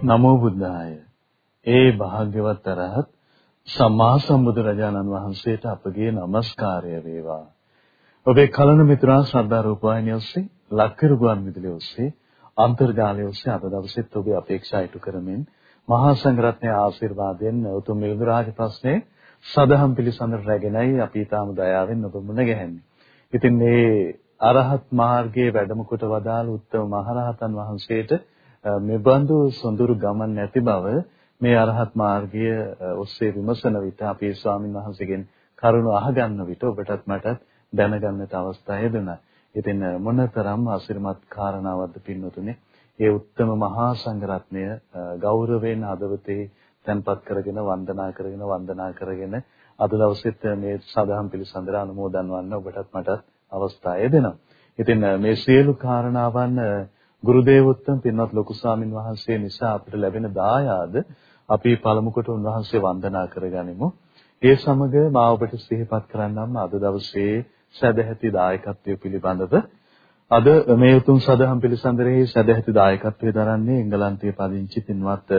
නමෝ බුද්ධාය. ඒ භාග්‍යවත් අරහත් සම්මා සම්බුදුරජාණන් වහන්සේට අපගේ নমස්කාරය වේවා. ඔබේ කලන මිතුරා ශ්‍රද්ධා රූපවාහිනිය ඔස්සේ ලක්කරු ගුවන් විදුලිය ඔස්සේ අන්තර්ජාලය ඔස්සේ අද දවසෙත් ඔබේ අපේක්ෂා ඉටු කරමින් මහා සංඝරත්නයේ ආශිර්වාදයෙන් උතුම් මිලිඳු රාජ ප්‍රශ්නේ සදහම් පිළිසඳර රැගෙනයි අපි ඊටාම දයාවෙන් ඔබ මුණ ගැහෙන්නේ. ඉතින් මේ අරහත් මාර්ගයේ වැඩම කොට වදාළ උත්තම මහරහතන් වහන්සේට මෙබඳු සොඳුරු ගමන් නැති බව මේ අරහත් මාර්ගය ඔස්සේ විමසන විට අපේ ස්වාමින් වහන්සේගෙන් කරුණ අහගන්න විට ඔබටත් මටත් දැනගන්නට අවස්ථාව ලැබුණා. ඉතින් මොනතරම් ආශිර්වාද කාරණාවක්ද පින්වතුනි. ඒ උත්තම මහා සංඝරත්නය ගෞරවයෙන් හදවතේ තැන්පත් කරගෙන වන්දනා කරගෙන වන්දනා කරගෙන අද දවසෙත් මේ සදාම් පිළිසඳර අනුමෝදන් වන්න ඔබටත් මටත් අවස්ථාව ලැබෙනවා. ඉතින් මේ සියලු කාරණාවන් ගුරු දේවෝත්තම පින්වත් ලොකු ස්වාමින් වහන්සේ නිසා අපිට ලැබෙන දායාද අපි පළමු කොට උන්වහන්සේ වන්දනා කරගනිමු. ඒ සමග මා ඔබට සිහිපත් කරන්නම් අද දවසේ සදැහැති දායකත්වය පිළිබඳව අද මේ උතුම් සදහම් පිළිසඳරෙහි සදැහැති දායකත්වයේ දරන්නේ එංගලන්තයේ පදිංචි පින්වත්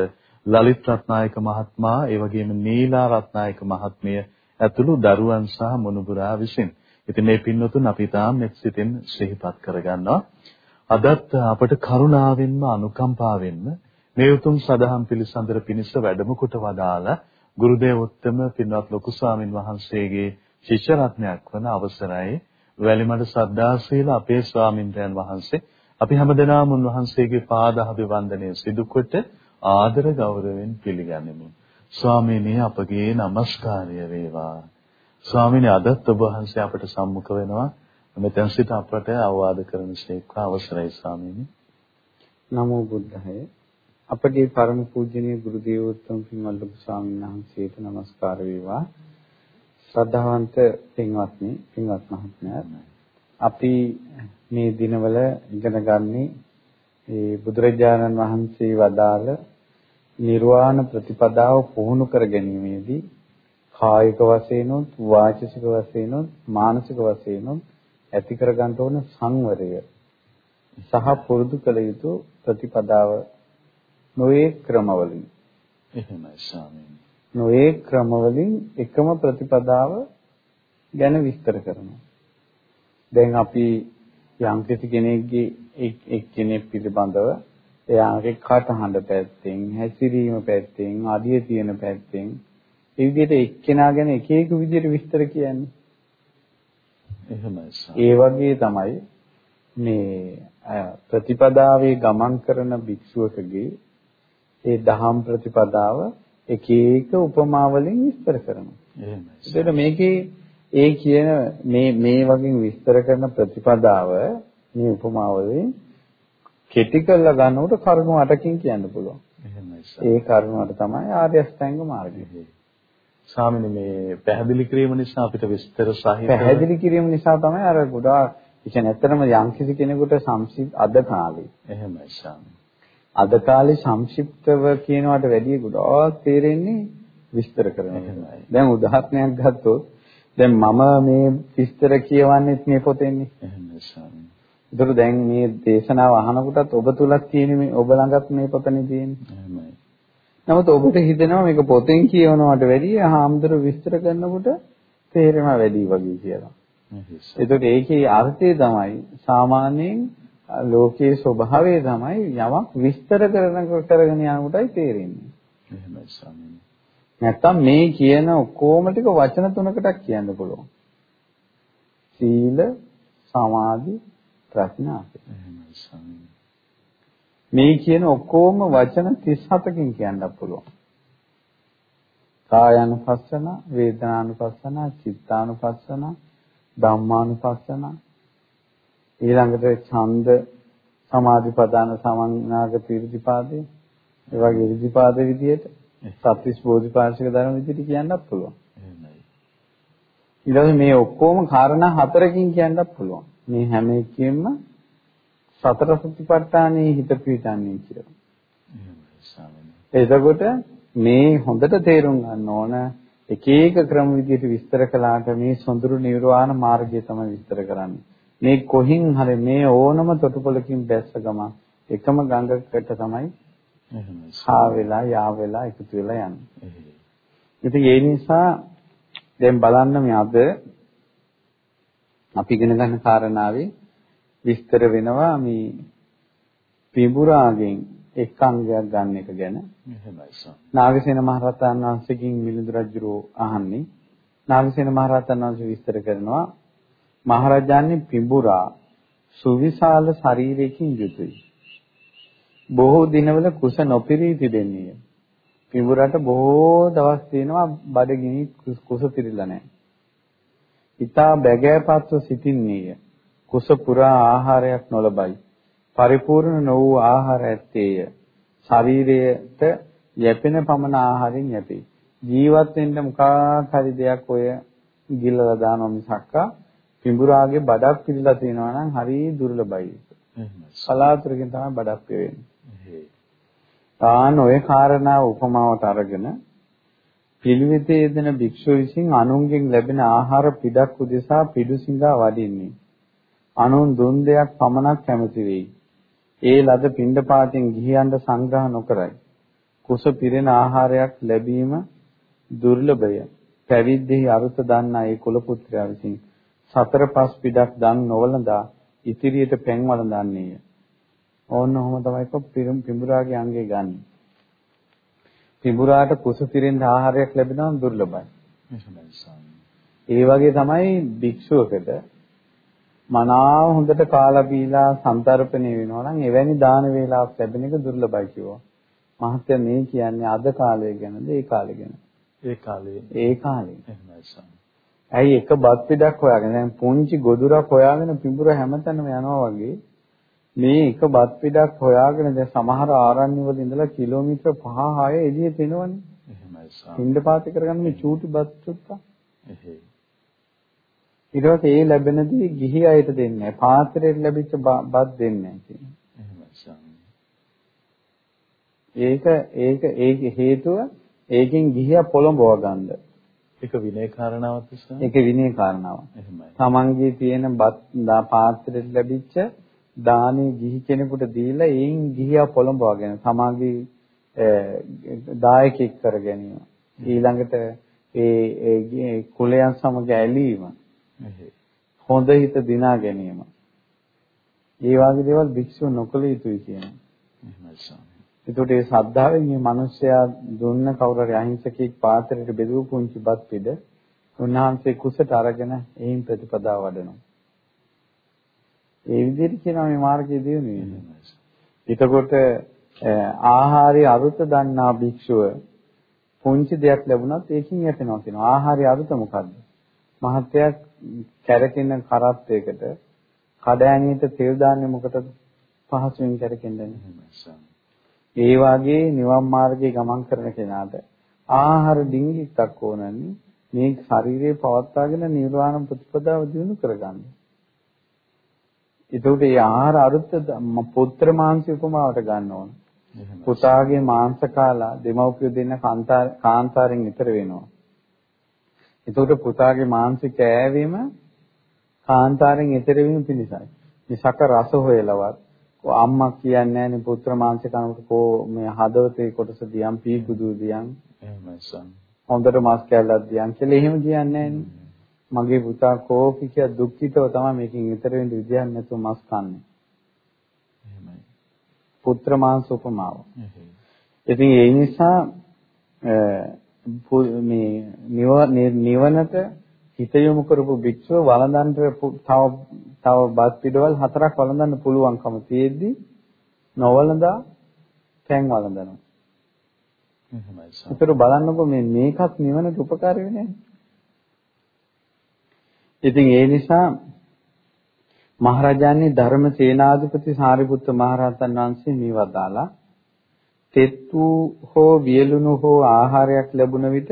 ලලිත් රත්නායක මහත්මයා ඒ වගේම නීලා රත්නායක මහත්මිය ඇතුළු දරුවන් සහ මුණුබුරා විසින්. ඉතින් මේ පින්වතුන් අපි තාම මෙත් සිතින් සිහිපත් කරගන්නවා. අදත් අපට කරුණාවෙන්ම අනුකම්පාවෙන්ම මේ උතුම් සදහම් පිළිසඳර පිණිස වැඩම කොට වදාලා ගුරුදේවෝත්තම පින්වත් ලොකු ස්වාමින් වහන්සේගේ ශිෂ්‍ය රත්නයක් වන අවසරයි වැලිමඩ සද්දාසීල අපේ ස්වාමින්වයන් වහන්සේ අපි හැමදෙනාම උන්වහන්සේගේ පාද අභිවන්දනය සිදු කොට ආදර ගෞරවයෙන් පිළිගනිමු. ස්වාමීනි අපගේ নমස්කාරය වේවා. ස්වාමීනි අදත් ඔබ වහන්සේ අපට සම්මුඛ වෙනවා. මෙතෙන් සිට අපට අවවාද කරන ශේක්ව අවසරයි ස්වාමීනි. නමෝ බුද්ධය. අපගේ පරම පූජනීය ගුරු දේවෝත්තම පින්වත්තු ස්වාමීන් වහන්සේට নমස්කාර වේවා. ශ්‍රද්ධාවන්ත පින්වත්නි, පින්වත් මහත්මයා. අපි මේ දිනවල ඉගෙන ගන්නේ ඒ බුදුරජාණන් වහන්සේ වදාළ නිර්වාණ ප්‍රතිපදාව පුහුණු කර ගැනීමේදී කායික වශයෙන්ුත් වාචික වශයෙන්ුත් මානසික වශයෙන්ුත් ඇති කර ගන්න ඕන සංවරය. සහ පුරුදු කළ යුතු ප්‍රතිපදාව නොයේ ක්‍රමවලින්. එහෙමයි ස්වාමීනි. නොයේ ක්‍රමවලින් එකම ප්‍රතිපදාව ගැන විස්තර කරනවා. දැන් අපි යම්කිසි කෙනෙක්ගේ එක් කෙනෙක් පිළිබඳව එයාගේ කටහඬ පැත්තෙන් හැසිරීම පැත්තෙන් අඩිය තියෙන පැත්තෙන් ඒ විදිහට එක්කෙනා ගැන එක එක විදිහට විස්තර කියන්නේ එහෙමයි. ඒ වගේ තමයි මේ ප්‍රතිපදාවේ ගමන් කරන භික්ෂුවකගේ ඒ දහම් ප්‍රතිපදාව එක එක උපමා වලින් විස්තර කරනවා. එහෙමයි. ඒකට මේකේ ඒ කියන මේ මේ වගේ විස්තර කරන ප්‍රතිපදාව මේ උපමා වලින් කෙටි කරලා ගන්නකොට කරුණු 8කින් කියන්න පුළුවන්. එහෙමයි. ඒ කරුණු 8 තමයි ආර්ය අෂ්ටාංග මාර්ගය. ස්වාමීනි මේ පැහැදිලි කිරීම නිසා අපිට විස්තර සහිත පැහැදිලි කිරීම නිසා තමයි අර ගොඩාක් කියන්නේ ඇත්තටම යම්කිසි කෙනෙකුට සංක්ෂිප්ත අද කාලේ එහෙමයි ස්වාමීනි අද කාලේ සංක්ෂිප්තව කියනවට වැඩිය ගොඩාක් තේරෙන්නේ විස්තර කරන එකයි. දැන් උදාහරණයක් ගත්තොත් දැන් මම මේ විස්තර කියවන්නෙත් මේ පොතෙන්නේ. එහෙමයි ස්වාමීනි. ඒතර දැන් මේ දේශනාව අහනකොටත් ඔබ තුලත් තියෙන මේ ඔබ ළඟත් මේ පොතනේ තියෙන්නේ. එහෙමයි. නමුත් ඔබට හිතෙනවා මේක පොතෙන් කියවනවට වැඩිය හාමුදුර විස්තර කරනකොට තේරෙනවා වැඩි වගේ කියලා. ඒකට ඒකේ අර්ථය තමයි සාමාන්‍යයෙන් ලෝකයේ ස්වභාවය තමයි යමක් විස්තර කරන කරගෙන යනකොටයි තේරෙන්නේ. එහෙමයි ස්වාමීනි. නැත්තම් මේ කියන ඔක්කොම ටික වචන තුනකටත් කියන්න පුළුවන්. සීල, සමාධි, ප්‍රඥා. එහෙමයි ස්වාමීනි. මේ කියන ඔක්කොම වචන 37කින් කියන්නත් පුළුවන්. කායानुපස්සන, වේදනානුපස්සන, චිත්තානුපස්සන, ධම්මානුපස්සන ඊළඟට ඡන්ද සමාධිපදාන සමන්නාගත ඉර්ධිපාදේ ඒ වගේ ඉර්ධිපාද විදියට සත්‍විස් බෝධිපාශික ධර්ම විදියට කියන්නත් පුළුවන්. ඊළඟ මේ ඔක්කොම කාරණා හතරකින් කියන්නත් පුළුවන්. මේ හැම එකකින්ම සතර සතිපට්ඨානයේ හිත පිටන්නේ කියලා. එතකොට මේ හොඳට තේරුම් ගන්න ඕන එක එක ක්‍රම විදිහට විස්තර කළාට මේ සොඳුරු නිර්වාණ මාර්ගය තමයි විස්තර කරන්නේ. මේ කොහින් හරි මේ ඕනම තොටුපළකින් බැස්ස ගම එකම ගඟකට තමයි හා වෙලා යා වෙලා එකතු වෙලා යන්නේ. ඉතින් ඒ නිසා දැන් බලන්න මේ අද අපි ඉගෙන ගන්න කාරණාවේ විස්තර වෙනවා මේ පිඹුරාගෙන් එක් අංගයක් ගන්න එක ගැන. එහෙමයි සම්. නාගසේන මහරහතන් වහන්සේගෙන් මිලිඳු රජුරෝ අහන්නේ. නාගසේන මහරහතන් වහන්සේ විස්තර කරනවා මහරජාණන් පිඹුරා සුවිශාල ශරීරයකින් යුතුයි. බොහෝ දිනවල කුස නොපිරී තිබෙන්නේය. පිඹුරට බොහෝ දවස් තියෙනවා බඩගිනි කුස පිරিলা නැහැ. ඊතා බැගෑපත්ව සිටින්නේය. කුස පුරා ආහාරයක් නොලබයි. පරිපූර්ණ නො වූ ආහාර ඇත්තේය. ශරීරයට යැපෙන පමණ ආහාරයෙන් යැපේ. ජීවත් වෙන්න මොකක් හරි දෙයක් ඔය ගිල්ලලා දානවා මිසක්කා පිඹුරාගේ බඩක් පිළිලා තියෙනවා නම් හරි දුර්ලභයි. සලාතුරකින් තමයි බඩක් වෙන්නේ. තාන ඔය කාරණාව උපමාවට අරගෙන පිළිවෙතේ යෙදෙන භික්ෂුව විසින් අනුන්ගෙන් ලැබෙන ආහාර පිටක් උදෙසා පිඩුසිඟා වඩින්නේ. අනුන් දුන් දෙයක් පමණක් කැමති වෙයි. ඒ ලද පිණ්ඩපාතෙන් ගිහියන්ට සංග්‍රහ නොකරයි. කුස පිරෙන ආහාරයක් ලැබීම දුර්ලභය. පැවිද්දෙහි අරුත දන්නා ඒ කුල පුත්‍රයා විසින් සතර පස් පිටක් දන් නොවලඳා ඉතිරියට පෙන් වළඳන්නේය. ඕන්න ඔහොම තමයි කො පිඹුරාගේ අංගේ ගන්න. පිඹුරාට කුස පිරෙන්න ආහාරයක් ලැබෙනවා දුර්ලභයි. ඒ වගේ තමයි භික්ෂුවකට මනාව හොඳට කාලා බීලා සන්තරපණය වෙනවා නම් එවැනි දාන වේලාවක් ලැබෙන එක දුර්ලභයි කිව්වා. මහත්ය මේ කියන්නේ අද කාලය ගැනද ඒ කාලේ ගැනද? ඒ කාලේ. ඒ කාලේ. එහෙමයි ඇයි එක බත් පිටක් හොයාගෙන දැන් පුංචි ගොදුරක් හොයාගෙන පිඹුර හැමතැනම යනවා වගේ මේ එක බත් පිටක් හොයාගෙන දැන් සමහර ආරණ්‍ය වල ඉඳලා කිලෝමීටර් 5 6 එළියට එනවනේ. එහෙමයි සාම. පින්ඩ පාත කරගන්න මේ චූටි බත් චුට්ටක්. එහෙයි. ඊට පස්සේ ඒ ලැබෙනදී ගිහි අයට දෙන්නේ නැහැ. පාත්‍රයට ලැබිච්ච බත් දෙන්නේ නැහැ. ඒක ඒක ඒක හේතුව ඒකෙන් ගිහියා පොළඹව ගන්නද. ඒක විනය කාරණාවක් නිසා. ඒක විනය කාරණාවක්. එහෙමයි. තමන්ගේ තියෙන බත් පාත්‍රයට ලැබිච්ච දානේ ගිහි කෙනෙකුට දීලා ඒන් ගිහියා පොළඹවගෙන සමාගයේ දායකෙක් කර ගැනීම. ඊළඟට ඒ කුලයන් සමග ඇලීම. හොඳ හිත දිනා ගැනීම. ඒ වගේ දේවල් භික්ෂුව නොකළ යුතුයි කියනවා. එහෙමයි ස්වාමී. ඒකට ඒ ශ්‍රද්ධාවෙන් මේ මිනිස්සයා දුන්න කවුරු හරි අහිංසකෙක් පාත්‍රයට බෙදුව පුංචි බත් පිට උන්වහන්සේ කුසට අරගෙන එයින් ප්‍රතිපදාව වඩනවා. ඒ විදිහට කියනවා මේ මාර්ගයේ දියුණු වෙනවා. එතකොට ආහාරي අරුත දන්නා භික්ෂුව පුංචි දෙයක් ලැබුණත් ඒකින් යැපෙනවා කියනවා. ආහාරي අරුත මොකද්ද? මහත්යක් කැරකෙන කරත්තයකට කඩෑනියට තෙල් දාන්නේ මොකටද? පහසුවෙන් කැරකෙන්නේ ඒ වාගේ නිවන් මාර්ගයේ ගමන් කරන කෙනාට ආහාර ඩිංගිත්තක් ඕනන්නේ මේ ශරීරයේ පවත්වාගෙන නිර්වාණ ප්‍රතිපදාව දිනු කරගන්න. ඒකට මේ ආහාර අරුත් පුත්‍ර මාංශ උපමාවට ගන්න ඕන. පුතාගේ මාංශ කාලා දෙමව්පියෝ දෙන්න කාන්තාරෙන් ඈතර වෙනවා. ඒකට පුතාගේ මාංශ කෑවීම කාන්තාරෙන් ඈතර වීම පිණිසයි. මිසක රස හොයලවත් අම්මා කියන්නේ නැහැනේ පුත්‍ර මාංශ කනකොට කෝ මේ හදවතේ කොටස දියම් පීකුදු දියම් එහෙමයි සම්. හොඳට මාස් කැල්ලක් දියම් කියලා එහෙම කියන්නේ. මගේ පුතා කෝපි කිය දුක්ඛිතව තමයි මේකෙන් ඈතර වෙන්න විදියක් නැතුව මස් කන්නේ. එහෙමයි. පුත්‍ර මාංශ උපමාව. ඉතින් ඒ නිසා මේ නිවනට හිත යොමු කරපු භික්ෂුව වළඳන්න තව තව බත් පිටවල් හතරක් වළඳන්න පුළුවන්කම තියෙද්දි නොවළඳා තැන් වළඳනවා. එහෙමයි. ඒතර බලන්නකෝ මේ මේකත් නිවනට උපකාර වෙන්නේ ඉතින් ඒ නිසා මහරජාණන් ධර්ම සේනාධිපති සාරිපුත්ත මහරහතන් වහන්සේ මේ වදාලා තෙත් වූ හෝ වියලුණු හෝ ආහාරයක් ලැබුණ විට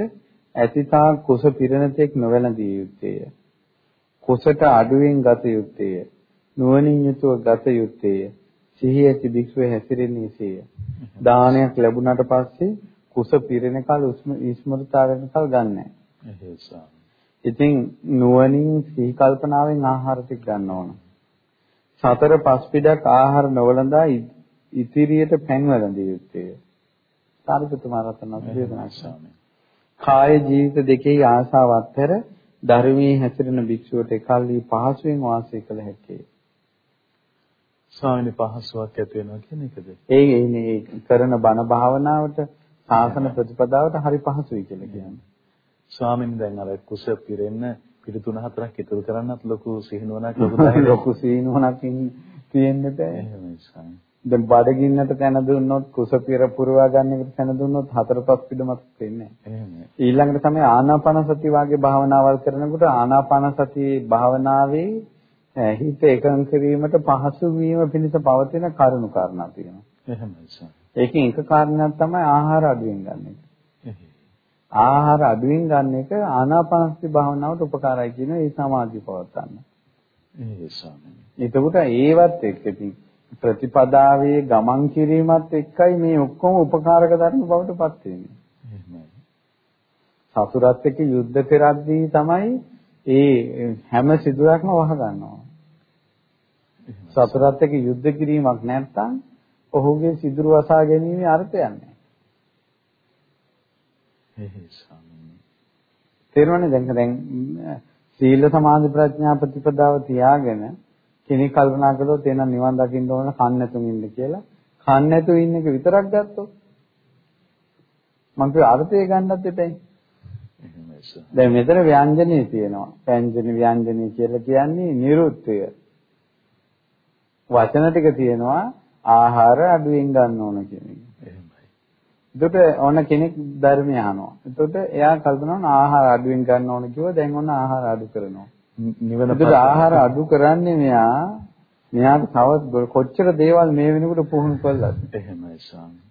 ඇතිතා කුස පිරෙන තෙක් නොවැළඳිය යුත්තේය. කුසට අඩුවෙන් ගත යුත්තේය. නුවණින් යුතුව ගත යුත්තේය. සිහිය ඇති භික්ෂුව හැසිරෙන්නේසේය. දානයක් ලැබුණාට පස්සේ කුස පිරෙන කල ඉස්මෘතාවෙන් කල ගන්නෑ. එහෙසම්. ඉතින් නුවණින් සිහි කල්පනාවෙන් ආහාර ටික ගන්න ඕන. සතර පස් පිටක් ආහාර නොවලඳා ඉතිරියට පැන් වළඳිය යුත්තේ. සාරිපුත්තු මහරහතන් වහන්සේ දේශනා කළා. කාය ජීවිත දෙකේ ආශාව අත්හැර ධර්මයේ හැසිරෙන භික්ෂුවට එකල්හි පහසුවෙන් වාසය කළ හැකියි. ස්වාමීනි පහසුවක් ඇති වෙනවා කියන එකද? ඒ ඒ කරන බණ භාවනාවට සාසන ප්‍රතිපදාවට හරි පහසුයි කියලා කියන්නේ. ස්වාමීන් දැන් අර කුස පිරෙන්න පිටු තුන හතරක් ඉතුරු කරන්නත් ලොකු සිහිනුවණක් ලොකු සිහිනුවණක් තියෙන්න බෑ. එහෙමයි ස්වාමී. දැන් බඩගින්නට තැන දුන්නොත් කුස පිර පුරවා ගන්න එකට තැන දුන්නොත් හතර පහ පිටමත් වෙන්නේ නැහැ. ඊළඟට තමයි ආනාපාන සති වාගේ භාවනාවල් කරනකොට ආනාපාන සති භාවනාවේ හිත එකඟ කිරීමට පහසු වීම පිණිස පවතින කරුණු කාරණා තියෙනවා. එහෙමයි සර්. ඒකෙන් එක කාරණයක් තමයි ආහාර අඩුවෙන් ගන්න එක. ආහාර අඩුවෙන් ගන්න එක ආනාපාන සති භාවනාවට උපකාරයි කියන ඒ සමාධිය පවත්වන්න. ඒ ස්වාමීනි. එතකොට ඒවත් එක්ක ඉතින් ප්‍රතිපදාවේ ගමන් කිරීමත් එක්කයි මේ ඔක්කොම උපකාරක ධර්ම බවට පත් වෙන්නේ. එහෙමයි. සතුරත් එක්ක යුද්ධ කරද්දී තමයි ඒ හැම සිදුරක්ම වහ ගන්නවා. සතුරත් එක්ක යුද්ධ කිරීමක් නැත්නම් ඔහුගේ සිදුරු වසා ගැනීම අර්ථයක් නැහැ. තේරුණානේ දැන් දැන් සීල සමාධි ප්‍රඥා ප්‍රතිපදාව තියාගෙන කෙනෙක් කල්පනා කළොත් එහෙනම් නිවන් දකින්න ඕන කන් නැතුව ඉන්න කියලා. කන් නැතුව ඉන්න එක විතරක් ගත්තොත් මං කිය අර්ථය ගන්නත් එපැයි. දැන් මෙතන ව්‍යංජනේ තියෙනවා. ව්‍යංජන ව්‍යංජනේ කියලා කියන්නේ නිරුත්ය. වචන ටික තියෙනවා ආහාර අඩුවෙන් ගන්න ඕන කියන එක. එතකොට ඕන කෙනෙක් ධර්මය අහනවා. එතකොට එයා කල්පනා කරනවා ආහාර අඩුවෙන් ගන්න ඕන කිව්වා දැන් ඕන ආහාර අඩු කරනවා. නිවන පස්සේ ආහාර අඩු කරන්නේ මෙයා? මෙයාට තවත් කොච්චර දේවල් මේ වෙනකොට පුහුණු කළාද? එහෙමයි ස්වාමී.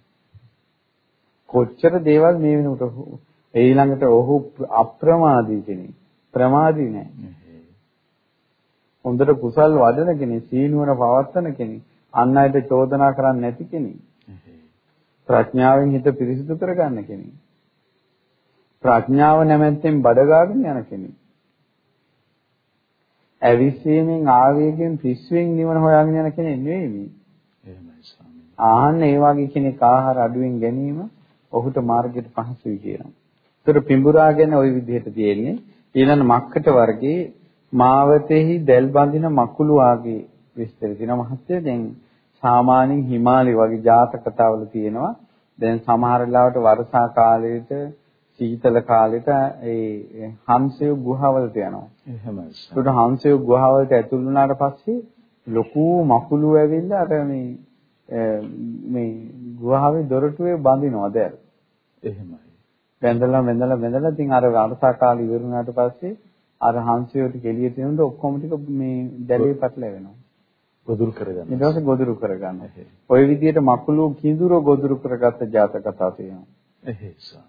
කොච්චර දේවල් මේ වෙනකොට ඊළඟට ඔහු අප්‍රමාදී කෙනෙක්. ප්‍රමාදී නෑ. හොඳට කුසල් වඩන කෙනෙක් සීනුවන පවත්තන කෙනෙක් අන් අයට චෝදනා කරන්නේ නැති කෙනෙක්. ප්‍රඥාවෙන් හිත පිරිසිදු කරගන්න කෙනෙක්. ප්‍රඥාව නැමැත්තෙන් බඩගාගෙන යන කෙනෙක් ඇවිස්සීමෙන් ආවේගයෙන් පිස්සුවෙන් නිවන හොයාගෙන යන කෙනෙක් නෙවෙයි මේ. එහෙමයි ස්වාමීනි. ආහන්න ඒ වගේ කෙනෙක් ආහාර අඩුවෙන් ගැනීම ඔහුට මාර්ගයට පහසුයි කියනවා. ඒතර පිඹුරා ගැන ওই විදිහට තියෙන්නේ ඊළඟ මක්කට වර්ගයේ මාවතෙහි දැල් බඳින මකුළු ආගේ විස්තර තියෙනවා මහත්තයා දැන් සාමාන්‍යයෙන් හිමාලය වගේ ජාතක කතාවල තියෙනවා දැන් සමහර වෙලාවට වර්ෂා කාලයේට සීතල කාලෙට ඒ හංසය ගුහාවලට යනවා. එහෙමයි. ඒකට හංසය ගුහාවලට ඇතුල් වුණාට පස්සේ ලොකු මකුළු ඇවිල්ලා අර මේ මේ ගුහාවේ දොරටුවේ බඳිනවා දැල්. එහෙමයි. බැඳලා බැඳලා බැඳලා ඉතින් අර වර්ෂා කාලේ ඉවර වුණාට පස්සේ අර හංසයට ගෙලිය තියෙනකොට ඔක්කොම ටික මේ දැලේ පැටලෙනවා. ගොදුරු කරගන්න. ඊට පස්සේ ගොදුරු කරගන්න. ওই විදිහට මකුළු කිඳුර ගොදුරු කරගත්ත ජාතක කතා තියෙනවා. එහෙසම්.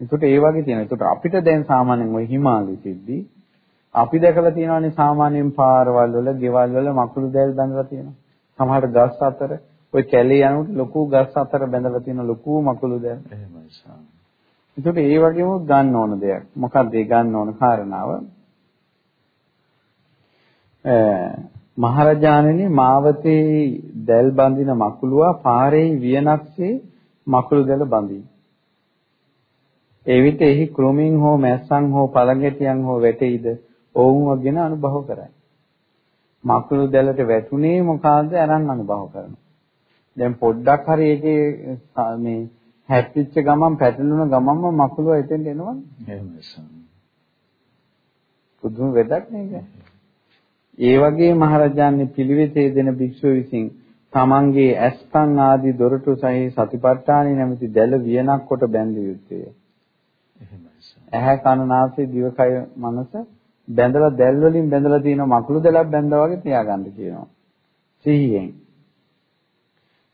ඒකට ඒ වගේ තියෙනවා. ඒකට අපිට දැන් සාමාන්‍යයෙන් ওই හිමාලය සිද්ධි අපි දැකලා තියෙනවානේ සාමාන්‍යයෙන් පාරවල් වල, ගෙවල් වල මකුළු දැල් බැඳලා තියෙනවා. සමහර ගස් අතර ওই කැලේ යනකොට ලොකු ගස් අතර බැඳලා තියෙන ලොකු මකුළු දැල්. එහෙමයි සාම. ඒකට ඒ වගේම ගන්න ඕන දෙයක්. මොකක්ද ඒ ගන්න ඕන කාරණාව? මහරජාණෙනි මාවතේ දැල් බඳින මකුළුවා පාරේ වියනක්සේ මකුළු දැල බඳියි. ඒ විට එහි කෘමීන් හෝ මැස්සන් හෝ පළඟැටියන් හෝ වැටෙයිද ඔවුන්ව ගැන අනුභව කරයි. මකුළු දැලට වැටුනේ මොකಾದ අරන් අනුභව කරනවා. දැන් පොඩ්ඩක් හරි ඒකේ මේ හැප්පිච්ච ගමන් පැටලුණ ගමන්ම මකුළුව එතෙන්ට එනවනේ. එහෙමයි. පුදුම වෙදක් නේද? ඒ වගේ මහරජාණන් පිළිවෙතේ දෙන භික්ෂුව විසින් තමන්ගේ ඇස්පන් ආදී දොරටු සහි සතිපට්ඨානෙ නැමැති දැල වියනක් කොට බැඳිය යුත්තේ. ඇහැ කන නාසය දිවකය මනස බැඳලා දැල් වලින් බැඳලා තියෙන මකුළු දැලක් බැඳා වගේ තියාගන්න කියනවා. සිහියෙන්.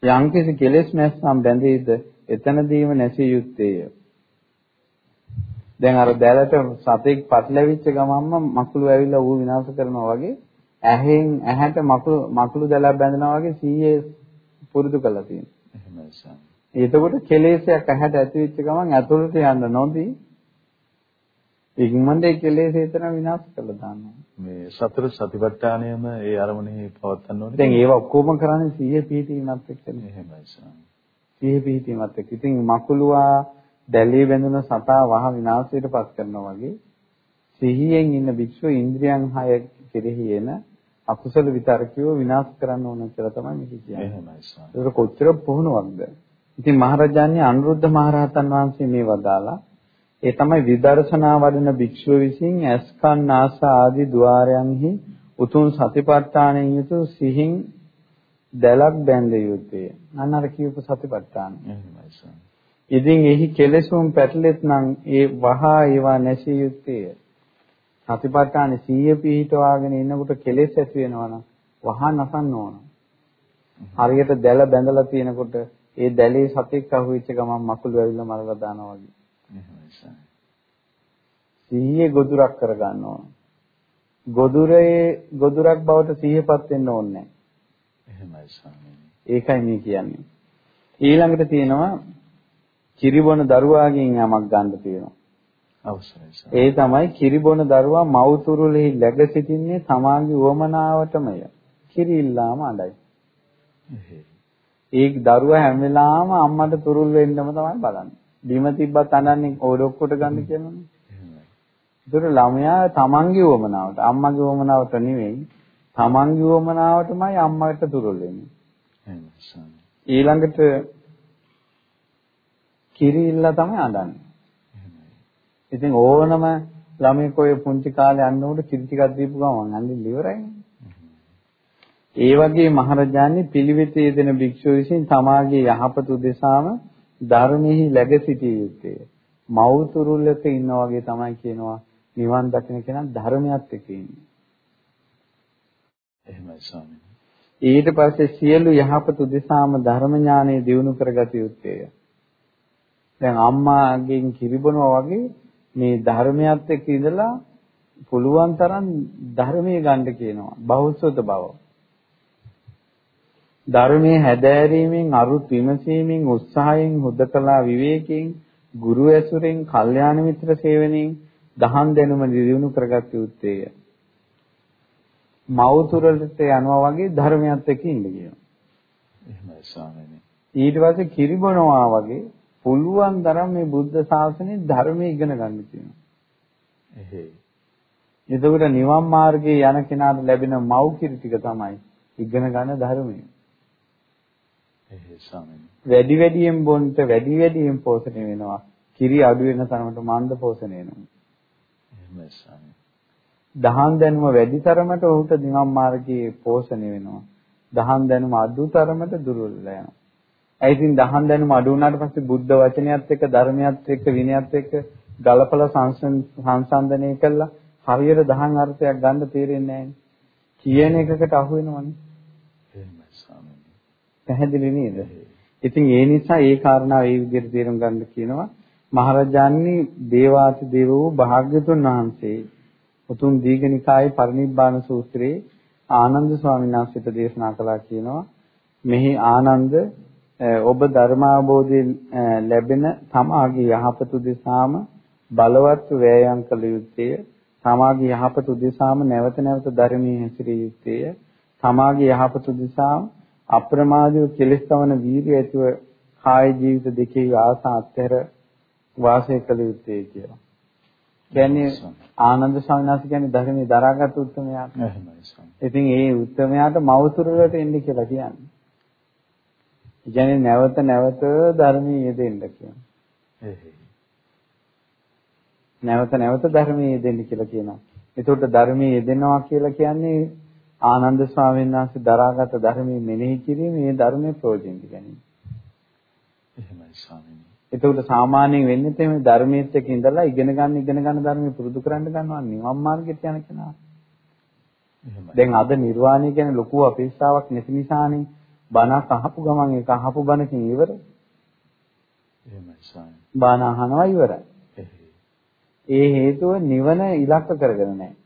යම්කිසි කෙලෙස් නැත්නම් බැඳෙයිද එතනදීම නැසිය යුත්තේය. දැන් අර දැලට සතෙක් පටලැවිච්ච ගමන්ම මකුළු ඇවිල්ලා ඌ විනාශ කරනවා වගේ ඇහෙන් ඇහැට මකුළු මකුළු දැලක් බැඳනවා වගේ සීයේ පුරුදු කරලා තියෙනවා. එහෙමයි සම්. එතකොට කෙලෙසයක් ඇහැට ඇති වෙච්ච ගමන් ඇතුළට යන්න නොදී ඉක්මනට ඒ කෙලෙස් එතන විනාශ කරලා දානවා. මේ සතර සතිපට්ඨානයම ඒ අරමුණේ පවත්වන්න ඕනේ. දැන් ඒව ඔක්කොම කරන්නේ සිහිය පිහිටීමත් එක්කනේ. එහෙමයි සාම. සිහි පිහිටීමත් එක්ක. ඉතින් මකුලුවා දැලී බැඳුන සතා වහ විනාශයටපත් කරනවා වගේ සිහියෙන් ඉන්න භික්ෂුව ඉන්ද්‍රියන් 6 කෙරෙහි එන අකුසල විතරකියව විනාශ කරන්න ඕන කියලා තමයි මේක කියන්නේ. එහෙමයි සාම. ඒක කොච්චර පුහුණුවක්ද? ඉතින් මහරජාණන් අනුරුද්ධ මහරහතන් වහන්සේ මේ වදාලා ඒ තමයි විදර්ශනා වඩන භික්ෂුව විසින් ඇස්කන් නාස ආදී ద్వාරයන්හි උතුම් සතිපට්ඨානයෙන් යුතු සිහින් දැලක් බැඳ යුත්තේ. අන්න අර කියපු සතිපට්ඨාන. ඉතින් එහි කෙලෙසුම් පැටලෙත් නම් ඒ වහා ඒවා නැසිය යුත්තේ. සතිපට්ඨාන 100 පිහිටවාගෙන ඉන්නකොට කෙලෙස් ඇති වෙනවා නම් වහා නසන්න ඕන. හරියට දැල බැඳලා තියෙනකොට ඒ දැලේ සතෙක් අහුවෙච්ච ගමන් මකුළු ඇවිල්ලා මරලා දානවා වගේ. සිහියේ ගොදුරක් කරගන්න ඕන. ගොදුරේ ගොදුරක් බවට සිහියපත් වෙන්න ඕනේ. ඒකයි මේ කියන්නේ. ඊළඟට තියෙනවා කිරිබොන දරුවාගෙන් යමක් ගන්න තියෙනවා. අවසරයි සාම. ඒ තමයි කිරිබොන දරුවා මව්තුරුලෙහි läග සිටින්නේ සමාගි වමනාවටමය. කිරි ඉල්ලාම අඬයි. එහෙයි. ඒ දරුවා හැම වෙලාවම අම්මට තුරුල් වෙන්නම තමයි බලන්නේ. බිම තිබ්බත් අඬන්නේ ඕඩොක්කොට ගන්න කියනවනේ. එහෙමයි. ඒතර ළමයා තමන්ගේ වමනාවට අම්මගේ වමනාවට නෙවෙයි තමන්ගේ වමනාවටමයි අම්මට තුරුල් වෙන්නේ. එහෙමයි ස්වාමී. ඊළඟට කිරි ඉල්ලා තමයි අඬන්නේ. එහෙමයි. ඉතින් ඕනම ළමයෙක් ඔය පුංචි කාලේ අන්න උඩ කිරි ටිකක් දීපු ගමන් අඬින්න ඉවරයිනේ. ඒ වගේ මහරජාණන් පිළිවෙතේ දෙන භික්ෂුව විසින් තමාගේ යහපත උදෙසාම ධර්මෙහි läග සිටිය යුත්තේ. මෞතුරුල්ලක ඉන්නා වගේ තමයි කියනවා නිවන් දකින්න කෙනා ධර්මයත් එක්ක ඉන්නේ. එහෙමයි ස්වාමීනි. ඊට පස්සේ සියලු යහපත උදෙසාම ධර්ම ඥානෙ දියුණු කරගත යුත්තේය. දැන් අම්මාගෙන් කිරිබනවා වගේ මේ ධර්මයත් එක්ක ඉඳලා පුළුවන් තරම් ධර්මයේ ගන්න කියනවා. බෞද්ධත බව. ධර්මයේ හැදෑරීමෙන් අරුත් විමසීමෙන් උත්සාහයෙන් හුදකලා විවේකයෙන් ගුරු ඇසුරෙන් කල්යාණ මිත්‍ර සේවනයෙන් දහම් දැනුම දියුණු කරගත යුත්තේය. මව්තුරලට යනවා වගේ ධර්මයත් එක්ක ඉන්න කියනවා. එහෙමයි ස්වාමීනි. ඊට පස්සේ කිරිබනවා වගේ පුළුවන් තරම් මේ බුද්ධ ශාසනයේ ධර්මය ඉගෙන ගන්න කියනවා. එහෙයි. එතකොට නිවන් මාර්ගයේ යන කෙනාට ලැබෙන මව් කිරි ටික තමයි ඉගෙන ගන්න ධර්මය. වැඩි වැඩියෙන් බොන්ට වැඩි වැඩියෙන් පෝෂණය වෙනවා. කිරි අඩු වෙන තරමට මන්ද පෝෂණය වෙනවා. එහෙමයි ස්වාමීනි. දහන් දැනුම වැඩි තරමට ඔහුට නිවන් මාර්ගයේ පෝෂණය වෙනවා. දහන් දැනුම අඩු තරමට දුර්වල වෙනවා. ඒ ඉතින් දහන් දැනුම අඩු වුණාට පස්සේ බුද්ධ වචනයත් එක්ක ධර්මයත් එක්ක විනයත් එක්ක ගලපලා සංසන්දනය කළා හරියට දහන් අර්ථයක් ගන්න තේරෙන්නේ නැහැ. කියන එකකට අහු වෙනවනේ. එහෙමයි ස්වාමීනි. පැහැදිලි නේද? ඉතින් ඒ නිසා ඒ කාරණාව ඒ විදිහට තේරුම් ගන්න කියනවා. මහරජාණන් දේවාති දේව වූ භාග්‍යතුන් වහන්සේ උතුම් දීඝනිකායේ පරිනිබ්බාන සූත්‍රයේ ආනන්ද ස්වාමීන් වහන්සේට දේශනා කළා කියනවා. මෙහි ආනන්ද ඔබ ධර්මාබෝධයෙන් ලැබෙන තමාගේ යහපත උදෙසාම බලවත් වෑයම් කළ යුත්තේ තමාගේ යහපත උදෙසාම නැවත නැවත ධර්මයේ හැසිරිය යුත්තේ තමාගේ යහපත උදෙසාම අප්‍රමාදීව කෙලෙස් තවන වීර්ය ඇතිව කාය ජීවිත දෙකේ ආසා අත්හැර වාසය කළ යුත්තේ කියලා. කියන්නේ ආනන්ද ස්වාමීන් වහන්සේ කියන්නේ ධර්මයේ දරාගත් ස්වාමී. ඉතින් ඒ උත්තරමයාට මවතුරට එන්නේ කියලා කියන්නේ. කියන්නේ නැවත නැවත ධර්මයේ යෙදෙන්න. එහෙයි. නැවත නැවත ධර්මයේ යෙදෙන්න කියලා කියනවා. ඒකට ධර්මයේ යෙදෙනවා කියලා කියන්නේ ආනන්ද ස්වාමීන් වහන්සේ දරාගත් ධර්මයේ මෙනෙහි කිරීම මේ ධර්මයේ ප්‍රයෝජන ගැනීම. එහෙමයි ස්වාමීනි. එතකොට සාමාන්‍යයෙන් වෙන්නේ තේ ධර්මයේත් එක්ක ඉඳලා ඉගෙන ගන්න ඉගෙන ගන්න ධර්මයේ පුරුදු කරන්න ගන්නවා නිවන් මාර්ගයට යන කෙනා. දැන් අද නිර්වාණය ගැන ලොකු අපේක්ෂාවක් නැති නිසානේ බණක් අහපු ගමන් ඒක අහපු බණකින් ඉවරයි. එහෙමයි ස්වාමීනි. බණ අහනවා ඉවරයි. ඒ හේතුව නිවන ඉලක්ක කරගෙන නැහැ.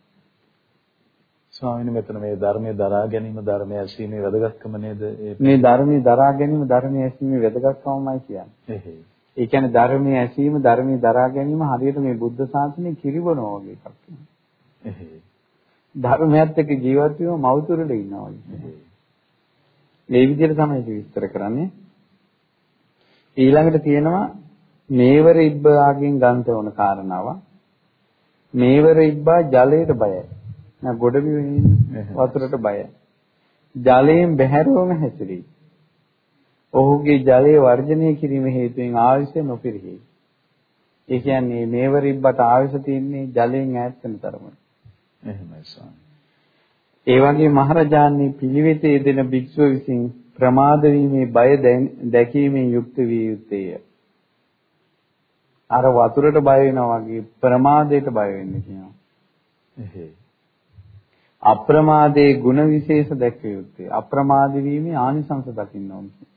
ස්වාමීනි මෙතන මේ ධර්මයේ දරා ගැනීම ධර්මයේ ඇසීමේ වැදගත්කම නේද? මේ ධර්මයේ දරා ගැනීම ධර්මයේ ඇසීමේ වැදගත්කමයි කියන්නේ. ඒ කියන්නේ ධර්මයේ ඇසීම ධර්මයේ දරා ගැනීම හරියට මේ බුද්ධ ශාසනය කිරිබනවා වගේ එකක්. එහෙයි. ධර්මයත් එක්ක ජීවත් වීම මෞතුරල ඉන්නවා වගේ. මේ විදිහට තමයි විස්තර කරන්නේ. ඊළඟට තියෙනවා මේවර ඉබ්බාගෙන් ගන්න ඕන කාරණාව. මේවර ඉබ්බා ජලයට බයයි. නා ගොඩ වතුරට බයයි. ජලයෙන් බැහැරවම හැසිරෙයි. ඔහුගේ ජලය වර්ජනය කිරීම හේතුවෙන් ආයුෂ නොපිරිහි. ඒ කියන්නේ මේවර ඉබ්බට ආයුෂ තියෙන්නේ ජලයෙන් ඈත් වෙන තරමට. එහෙමයි ස්වාමී. ඒ වගේ මහරජාණන් පිළිවෙතේ යෙදෙන භික්ෂුව විසින් ප්‍රමාද වීමේ බය දැකීමෙන් යුක්ත විය යුත්තේය. අර වතුරට බය වෙනවා වගේ ප්‍රමාදයට බය වෙන්න කියනවා. එහෙයි. අප්‍රමාදයේ ಗುಣ විශේෂ දැක්විය යුත්තේ. අප්‍රමාදී වීමේ ආනිසංස දකින්න ඕනේ.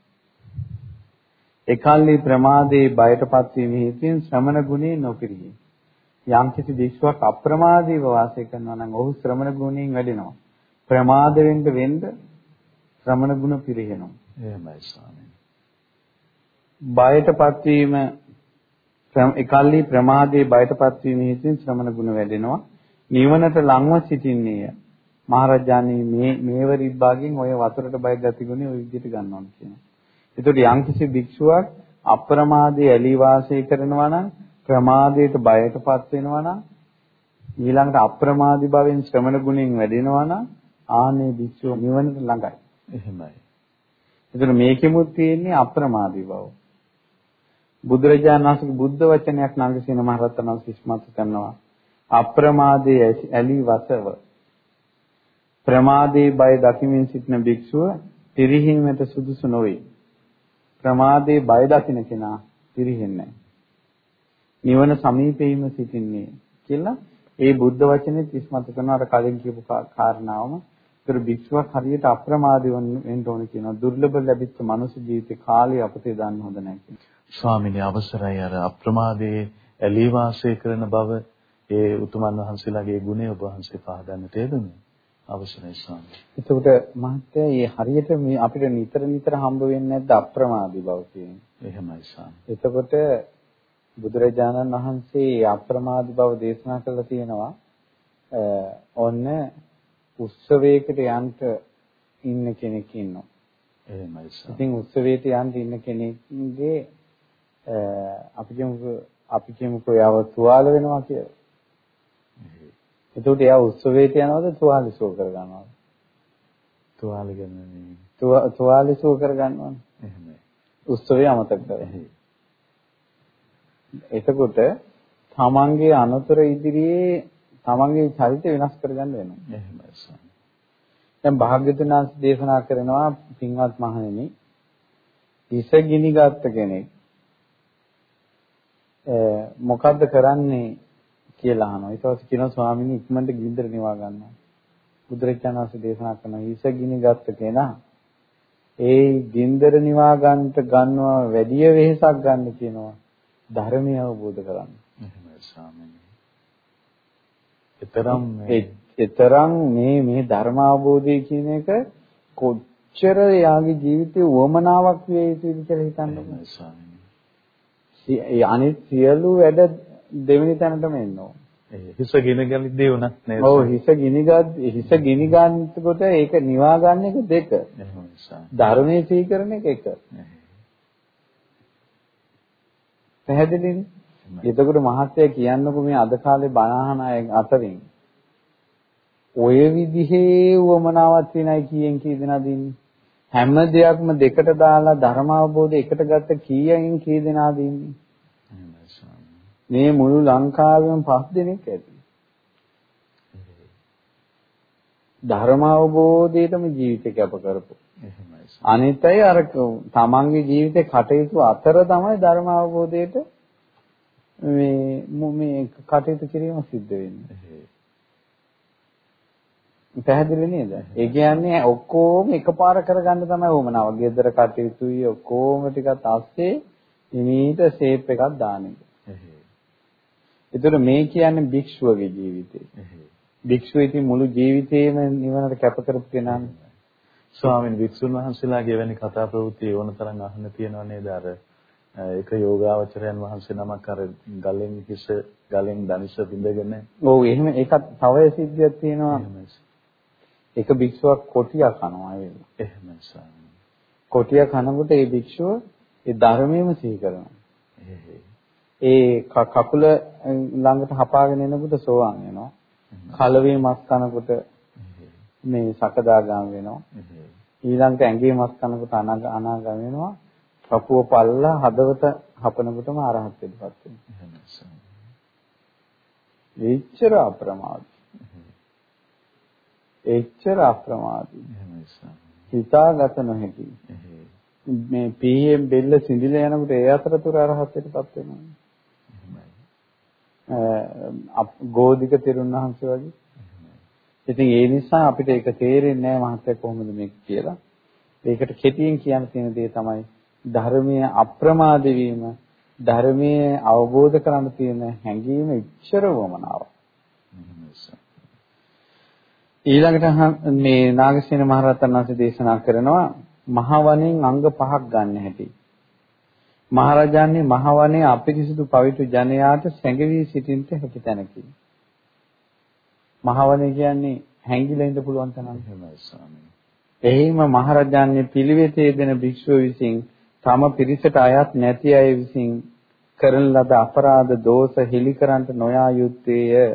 එකල්ලි ප්‍රමාදයේ බයටපත් වීම හේතුවෙන් ශ්‍රමණ ගුණේ නොපිරිහි. යම්කිසි භික්ෂුවක් අප්‍රමාදීව වාසය කරනවා නම් ඔහු ශ්‍රමණ ගුණයෙන් වැඩෙනවා. ප්‍රමාද වෙන්න වෙන්න ශ්‍රමණ ගුණ පිරිහෙනවා. එහෙමයි ස්වාමීනි. බයටපත් වීම එකල්ලි ප්‍රමාදයේ බයටපත් වීම හේතුවෙන් ශ්‍රමණ ගුණ වැඩෙනවා. නිවනට ලංව සිටින්නේය. මහරජාණන් මේ මේවර ඉබ්බාගෙන් ඔය වතුරට බය ගතිගුණේ ওই විදිහට ගන්නවා කියනවා. ඒතකොට යම්කිසි භික්ෂුවක් අප්‍රමාදයේ ඇලී වාසය කරනවා නම් ප්‍රමාදයට බයටපත් වෙනවා නම් ඊළඟට අප්‍රමාදී භවෙන් ශ්‍රමණ ගුණෙන් වැඩෙනවා නම් ආනේ භික්ෂුව නිවනට ළඟයි. එහෙමයි. ඒතර මේකෙමුත් තියෙන්නේ අප්‍රමාදී බව. බුදුරජාණන් වහන්සේගේ බුද්ධ වචනයක් නංගසේන මහරහතන් වහන්සේ ඉස්මතු කරනවා. අප්‍රමාදයේ ඇලී වසව ප්‍රමාදයේ බය දකිමින් සිටින භික්ෂුව පිරිහීමට සුදුසු නොවේ. ප්‍රමාදයේ බය දකින කෙනා පිරිහෙන්නේ නිවන සමීපෙයිම සිටින්නේ කියලා ඒ බුද්ධ වචනේ ඉස්මතු කරන අර කලින් කියපු කාරණාවම ඒතර භික්ෂුවක් හරියට අප්‍රමාදී වෙන්න ඕන කියනවා දුර්ලභ ලැබිච්ච මනුෂ්‍ය ජීවිතේ කාලය අපතේ දාන්න හොඳ නැහැ කියනවා. ස්වාමිනේ අවසරයි අර අප්‍රමාදයේ ඇලී වාසය කරන බව ඒ උතුමන් වහන්සේලාගේ ගුණය ඔබ වහන්සේ පහදන්නට යෙදුනේ. අවසරයි ස්වාමී. එතකොට මහත්තයා මේ හරියට මේ අපිට නිතර නිතර හම්බ වෙන්නේ නැද්ද අප්‍රමාදී බව කියන්නේ? එහෙමයි ස්වාමී. එතකොට බුදුරජාණන් වහන්සේ අප්‍රමාදී බව දේශනා කළා තියෙනවා. ඔන්න උත්සවයකට යන්න ඉන්න කෙනෙක් ඉන්නවා. එහෙමයි ස්වාමී. ඉතින් උත්සවයට යන්න ඉන්න කෙනෙක්ගේ අපි කියමුකෝ අපි කියමුකෝ යව තුවාල වෙනවා කියලා. එතකොට එයා උත්සවයට යනවද තුවාලිසෝ කර ගන්නවද? තුවාල ගන්නේ. තුවාලිසෝ කර ගන්නවද? එහෙමයි. උත්සවය අමතක කරලා. එතකොට තමන්ගේ අනතුර ඉදිරියේ තමන්ගේ චරිත වෙනස් කරගන්න වෙනවා. එහෙමයි. දැන් භාග්‍යතුන් වහන්සේ දේශනා කරනවා පින්වත් මහණෙනි ඉස ගිනිගත් කෙනෙක් මොකද්ද කරන්නේ කියලා අහනවා. ඊට පස්සේ කියනවා ස්වාමීනි ඉක්මනට ගින්දර නිවා ගන්නවා. බුදුරජාණන් වහන්සේ දේශනා කරන හිස ගිනි ගත්ත කෙනා ඒ ගින්දර නිවා ගන්නට ගන්නවා වැඩි වෙහෙසක් ගන්න කියනවා. ධර්මය අවබෝධ කරගන්න. එහෙමයි ස්වාමීනි. ඊතරම් ඊතරම් මේ මේ ධර්ම අවබෝධය කියන එක කොච්චර යාගේ ජීවිතේ උවමනාවක් විය යුතුද කියලා හිතන්න ස්වාමීනි. අනිත් සියලු වැඩ දෙවෙනි තැනටම එන්න ඕන. හිස ගිනි ගලි දේ උනත් නේද? ඔව් හිස ගිනි ගත් හිස ගිනි ගන්නකොට ඒක නිවා ගන්න එක දෙක. ධර්මයේ සීකරන එක එක. පැහැදිලිද? එතකොට මහත්ය කියන්නකො මේ අද කාලේ බණහන අය අතරින් ඔය විදිහේ වමනාවක් තියෙනයි කියෙන් කී දෙනා දින්නේ හැම දෙයක්ම දෙකට දාලා ධර්ම අවබෝධය එකට ගත්ත කීයෙන් කී දෙනා දින්නේ මේ මුළු ලංකාවෙම පස් දෙනෙක් ඇති. ධර්ම අවබෝධයටම ජීවිතය කැප කරපො. අනිත් අය අර තමන්ගේ ජීවිතේ කටයුතු අතර තමයි ධර්ම අවබෝධයට මේ මේ කටයුතු කිරීම සිද්ධ වෙන්නේ. පැහැදිලි නේද? ඒ කියන්නේ ඔක්කොම එකපාර කරගන්න තමයි වමනාව. ගෙදර කටයුතුයි ඔක්කොම ටිකත් ASCII ඉමීට ෂේප් එකක් දාන එක. ඒතර මේ කියන්නේ භික්ෂුවගේ ජීවිතේ. භික්ෂුව ඉතින් මුළු ජීවිතේම නිවනට කැප කරපු කෙනානේ. ස්වාමීන් වික්ෂුන් වහන්සේලාගේ වැනි කතා ප්‍රවෘත්ති ඕනතරම් අහන්න තියෙනව නේද? අර එක යෝගාවචරයන් වහන්සේ නමක් අර ගලෙන් හිස ගලෙන් දනිස බිඳගෙන ඔව් එහෙම ඒකත් තව සිද්ධියක් තියෙනවා. එක භික්ෂුවක් කොටියක් කනවා ඒ එහෙමයි ස්වාමීන් කොටිය කනකොට ඒ භික්ෂුව ඒ ධර්මයේම සිහි කරනවා. ඒ කකුල ළඟට හපාගෙන එනකොට සෝවාන් වෙනවා. කලවේ මස් කනකොට මේ සකදාගාම වෙනවා. ඊළඟට ඇඟේ මස් කනකොට අනාගාම වෙනවා. පපුව පල්ලා හදවත හපනකොටම අරහත් වෙන්නපත් වෙනවා. එච්චර අප්‍රමාදී. එච්චර අප්‍රමාදී. හිතාගත නොහැකි. මේ පීයෙන් බෙල්ල සිඳිලා යනකොට ඒ අතරතුර අරහත්ත්වයටපත් වෙනවා. ගෝධික තෙරුන් වහන්සේ වගේ. ඉතින් ඒ නිසා අපිට ඒක තේරෙන්නේ නැහැ මහත්තයා කොහොමද මේක කියලා. ඒකට කෙටියෙන් කියන්න තියෙන දේ තමයි ධර්මයේ අප්‍රමාද වීම ධර්මයේ අවබෝධ කරගන්න තියෙන හැඟීම ඉච්ඡර වමනාව. ඊළඟට මේ නාගසේන මහරහතන් වහන්සේ දේශනා කරනවා මහවණෙන් අංග පහක් ගන්න හැටි. මහරජාණන් මහවණේ අපිරිසිදු පවිතු ජනයාට සැඟවී සිටින්නට හැකි තැනකි. මහවණේ කියන්නේ හැංගිලා ඉන්න පුළුවන් තැනක් එහෙමයි ස්වාමීනි. එහිම මහරජාණන් පිළිවෙතේ දෙන භික්ෂුව විසින් තම පිරිසට අයත් නැති අය විසින් කරන ලද අපරාධ දෝෂ හෙලි කරන්නට නොයා යුත්තේය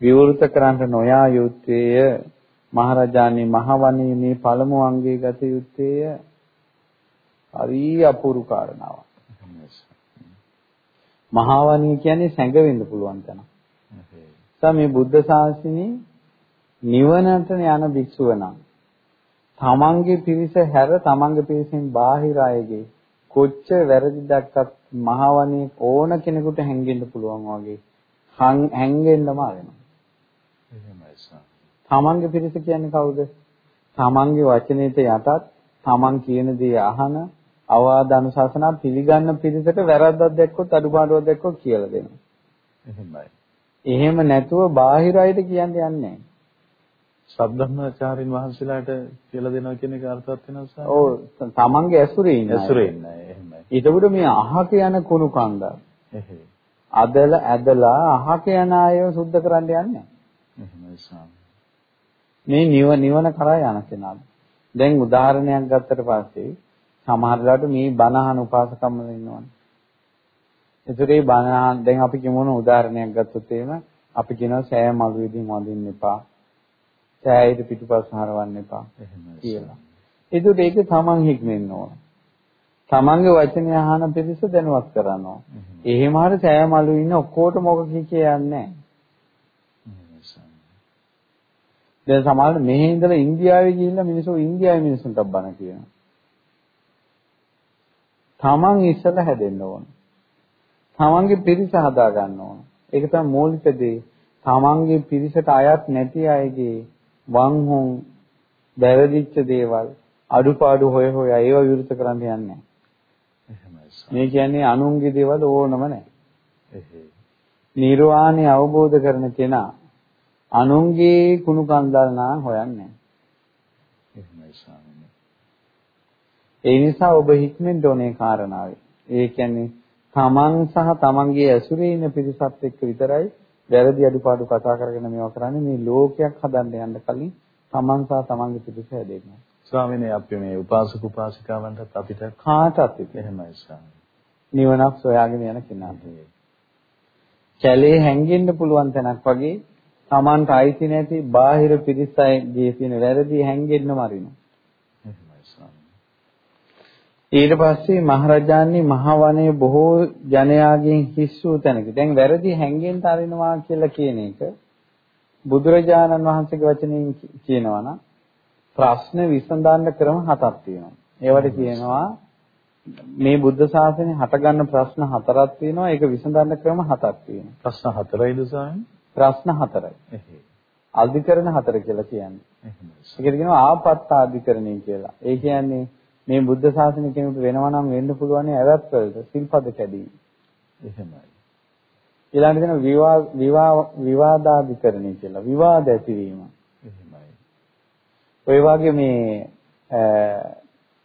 විවෘත කරන්නට නොයා යුත්තේය මහරජාණන් මහවණේ මේ පළමු අංගයේ ගත යුත්තේය හරි අපූර්ව කාරණාවක් මහවණී කියන්නේ සැඟවෙන්න පුළුවන් තැන. මේ බුද්ධ ශාසනයේ නිවනට යන භික්ෂුව නම් තමන්ගේ පිරිස හැර තමන්ගේ පිරිසෙන් බාහිර අයගේ කොච්චර වැරදි දැක්කත් මහවණේ ඕන කෙනෙකුට හැංගෙන්න පුළුවන් වගේ හැංගෙන්නම ආවෙනවා. එහෙමයි තමන්ගේ පිරිස කියන්නේ කවුද? තමන්ගේ වචනේට යටත් තමන් කියන දේ අහන අවවාද අනුශාසනා පිළිගන්න පිරිසට වැරද්දක් දැක්කොත් අඩුපාඩුවක් දැක්කොත් කියලා දෙනවා. එහෙමයි. එහෙම නැතුව බාහිර අයට කියන්න යන්නේ නැහැ. සද්ධර්මාචාරින් වහන්සේලාට කියලා දෙනවා කියන එක අර්ථවත් වෙනවා සර්. ඔව් තමන්ගේ ඇසුරේ ඉන්න. ඇසුරේ ඉන්න එහෙමයි. ඊටකොට මේ අහක යන කුණු කන්දක්. එහෙයි. අදල ඇදලා අහක යන අයව සුද්ධ කරන්න යන්නේ. එහෙමයි ස්වාමී. මේ නිව නිවන කරා යන කෙනාද. දැන් උදාහරණයක් ගත්තට පස්සේ සමහරලාට මේ බණහන උපාසකම්ම ඉන්නවනේ. ඒතරේ බණහන් දැන් අපි කියමුන උදාහරණයක් ගත්තොත් එහෙම අපි කියනවා සෑ මළු විදිහින් වඳින්න එපා. සෑයට පිටුපස් හරවන්න එපා කියලා. ඒකට ඒක තමන් හික්මෙන්න ඕන. තමන්ගේ වචනය අහන පිරිස දැනුවත් කරනවා. එහෙම හරි සෑ මළු ඉන්න ඔක්කොට මොකක් කියන්නේ නැහැ. දැන් සමහරවිට මෙහි ඉඳලා ඉන්දියාවේ ගිහිල්ලා මිනිස්සු ඉන්දියාවේ මිනිස්සුන්ට බණ කියනවා. තමන් ඉස්සලා හැදෙන්න ඕන. තමන්ගේ පිරිස හදා ගන්න ඕන. ඒක තමයි මූලික දේ. තමන්ගේ පිරිසට අයත් නැති අයගේ වං හොන් වැරදිච්ච දේවල් අඩුපාඩු හොය හොය ඒව විරුද්ධ කරන්න යන්නේ මේ කියන්නේ අනුන්ගේ දේවල් ඕනම නැහැ. නිර්වාණය අවබෝධ කරන කෙනා අනුන්ගේ කුණු කන්දල් නා හොයන්නේ ඒ නිසා ඔබ හික්මෙන්න ඕනේ කාරණාවේ. ඒ කියන්නේ තමන් සහ තමන්ගේ ඇසුරේ ඉන්න පිරිසත් එක්ක විතරයි වැරදි අඩුපාඩු කතා කරගෙන මේවා කරන්නේ මේ ලෝකයක් හදන්න යන්න කලින් තමන් සහ තමන්ගේ පිටුස හැදෙන්න. ස්වාමීනි අපි මේ උපාසක උපාසිකාවන්ටත් අපිට කාටත් එහෙමයි ස්වාමීනි. නිවනක් සොයාගෙන යන කෙනාට. කැලේ හැංගෙන්න පුළුවන් තැනක් වගේ තමන්ට අයිති නැති බාහිර පිරිසයිගේ තියෙන වැරදි හැංගෙන්න මරිනවා. ඊට පස්සේ මහරජාණන් මහවනයේ බොහෝ ජනයාගෙන් හිස් වූ තැනක. දැන් වැරදි හැංගෙන්න අරිනවා කියලා කියන එක බුදුරජාණන් වහන්සේගේ වචනයෙන් කියනවා නම් ප්‍රශ්න විසඳන්න ක්‍රම හතක් තියෙනවා. ඒවට කියනවා මේ බුද්ධ ශාසනය හටගන්න ප්‍රශ්න හතරක් තියෙනවා. ඒක විසඳන්න ක්‍රම හතක් තියෙනවා. ප්‍රශ්න හතරයිද ස්වාමී? ප්‍රශ්න හතරයි. අධිකරණ හතර කියලා කියන්නේ. ඒකට කියනවා ආපත්තාධිකරණය කියලා. ඒ කියන්නේ මේ බුද්ධ ශාසනය කෙනෙකුට වෙනවා නම් වෙන්න පුළුවන් ඇවත් වලට සිල්පද කැඩීම. එහෙමයි. ඊළඟට දෙන විවා විවා විවාදාධිකරණය කියලා. විවාද ඇතිවීම. එහෙමයි. ඔය වගේ මේ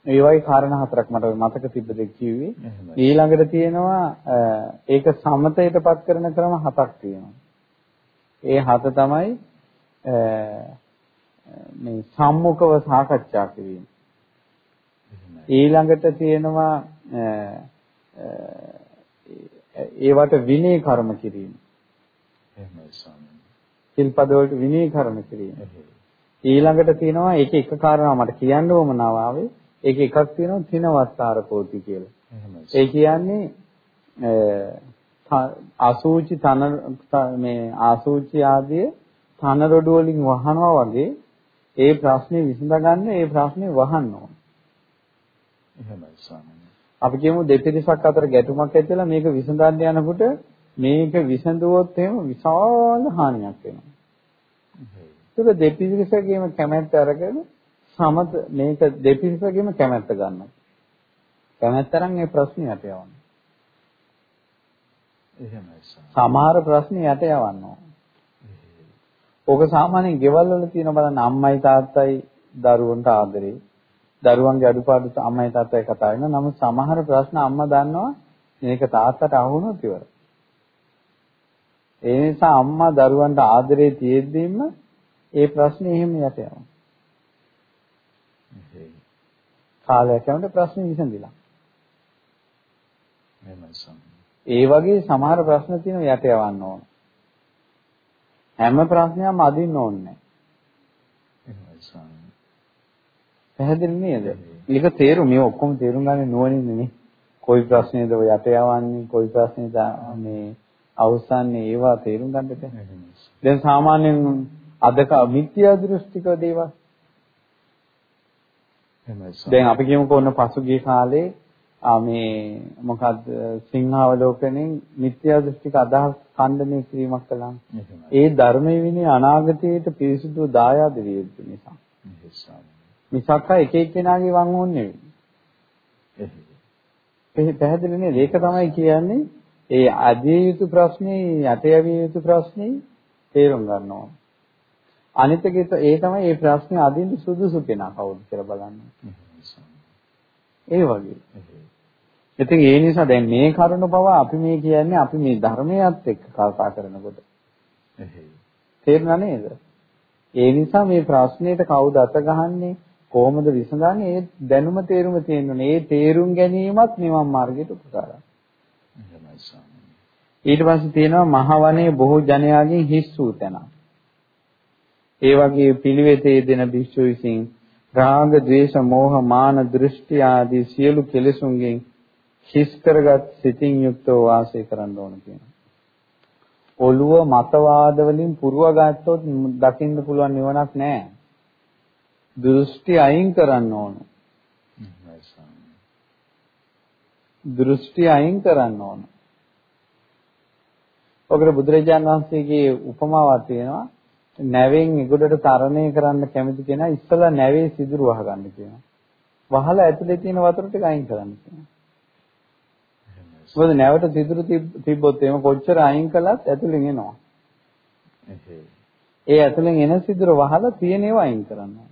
ඒ වගේ කාරණා හතරක් මට මතක තිබ්බ දෙයක් කිව්වේ. ඊළඟට තියෙනවා ඒක සමතයටපත් කරන ක්‍රම හතක් තියෙනවා. ඒ හත තමයි මේ සම්මුඛව සාකච්ඡා කිරීම. ඊළඟට තියෙනවා ඒවට විනය කර්ම කිරීම. එහෙමයි ස්වාමීනි. සිල්පද වලට විනය කර්ම කිරීම. ඊළඟට තියෙනවා ඒක එක කාරණා මට කියන්න ඕමනාව ආවේ. ඒක එකක් තියෙනවා තිනවත්තාර පොති කියලා. ඒ කියන්නේ අසූචි තන මේ ආසූචි ආදී තන රොඩු වලින් වහනවා වගේ ඒ ප්‍රශ්නේ විසඳගන්න ඒ ප්‍රශ්නේ වහන්න ඕන. එහෙමයි ස්වාමීනි. අපි කියමු දෙපිරිසක් අතර ගැටුමක් ඇතිලා මේක විසඳන්න යනකොට මේක විසඳුවොත් එහෙම විශාල හානියක් වෙනවා. ඒක දෙපිරිසකේම කැමැත්ත අරගෙන සමත මේක දෙපිරිසකේම කැමැත්ත ගන්නවා. කැමැත්ත අරන් මේ ප්‍රශ්නේ යට යවන්න. එහෙමයි සමහර ප්‍රශ්න යට යවන්න ඕන. ඕක සාමාන්‍යයෙන් ගෙවල් වල තියෙන බලන්න අම්මයි තාත්තයි දරුවන්ට ආදරේ. දරුවන්ගේ අඩුපාඩු අම්මයි තාත්තයි කතා වෙනවා. නමුත් සමහර ප්‍රශ්න අම්මා දන්නවා මේක තාත්තට අහුනොත් ඉවරයි. ඒ නිසා අම්මා දරුවන්ට ආදරේ තියෙද්දිම ඒ ප්‍රශ්නේ එහෙම යට යනවා. කාලයක් යනකොට ප්‍රශ්නේ විසඳිලා. ඒ වගේ සමහර ප්‍රශ්න තියෙනවා යට යවන්න ඕන. හැම ප්‍රශ්නයක්ම අදින්න ඕනේ නැහැ. පැහැදිලි නේද? මේක තේරුම් මේ ඔක්කොම තේරුම් ගන්න නුවණින් නේ. කොයි ප්‍රශ්නේද ඔය යට යවන්නේ, කොයි ප්‍රශ්නේද මේ අවසන්නේ ඒවා තේරුම් ගන්නද? දැන් සාමාන්‍යයෙන් අද මිත්‍යා දෘෂ්ටික දේවල්. දැන් අපි කියමුකෝ ඔන්න පසුගිය කාලේ මේ මොකද්ද සිංහාවලෝකණයෙන් මිත්‍යා දෘෂ්ටික අදහස් ඛණ්ඩනය කිරීමක් කළා. ඒ ධර්මයේ විනි අනාගතයට පිරිසුදු දායාද යුතු නිසා. මිසක් එක එක්කෙනාගේ වං ඕනේ නෙවෙයි. පැහැදිලි නේද? ඒක තමයි කියන්නේ ඒ අධිය යුතු ප්‍රශ්නේ යටයවිය යුතු ප්‍රශ්නේ තේරුම් ගන්න ඕන. අනිත් එක ඒ තමයි මේ ප්‍රශ්නේ අදින්න සුදුසු කෙනා කවුද කියලා බලන්න. ඒ වගේ. ඉතින් ඒ නිසා දැන් මේ කරුණ පවා අපි මේ කියන්නේ අපි මේ ධර්මයත් එක්ක කතා කරනකොට. තේරුණා නේද? ඒ නිසා මේ ප්‍රශ්නෙට කවුද අත ගහන්නේ කොහොමද විසඳන්නේ ඒ දැනුම තේරුම තියෙනුනේ. ඒ තේරුම් ගැනීමත් නිවන් මාර්ගයට උපකාරයි. ඊට පස්සේ තියෙනවා මහවනේ බොහෝ ජනයාගෙන් හිස් වූ තැන. ඒ වගේ පිළිවෙතේ දෙන භික්ෂු විසින් රාග, ద్వේෂ, මෝහ, මාන, දෘෂ්ටි ආදී සියලු කෙලෙසුන්ගෙන් හිස් කරගත් සිතින් යුක්තව වාසය කරන්න ඕන කියනවා. ඔළුව මතවාද වලින් පුරව ගත්තොත් දකින්න පුළුවන් නිවනක් නැහැ. දෘෂ්ටි අයින් කරන්න ඕන. දෘෂ්ටි අයින් කරන්න ඕන. ඔකට බුදුරජාණන් වහන්සේගේ උපමාවක් තියෙනවා. නැවෙන් ඉගොඩට තරණය කරන්න කැමති කෙනා ඉස්සලා නැවේ සිදුරු වහගන්න කියනවා. වහලා ඇතුලේ තියෙන වතුර ටික අයින් කරන්න කියනවා. මොකද නැවට සිදුරු තිබ්බොත් එහෙම කොච්චර අයින් කළත් ඇතුලෙන් එනවා. ඒ ඇතුලෙන් එන සිදුර වහලා තියෙන ඒවා අයින් කරන්න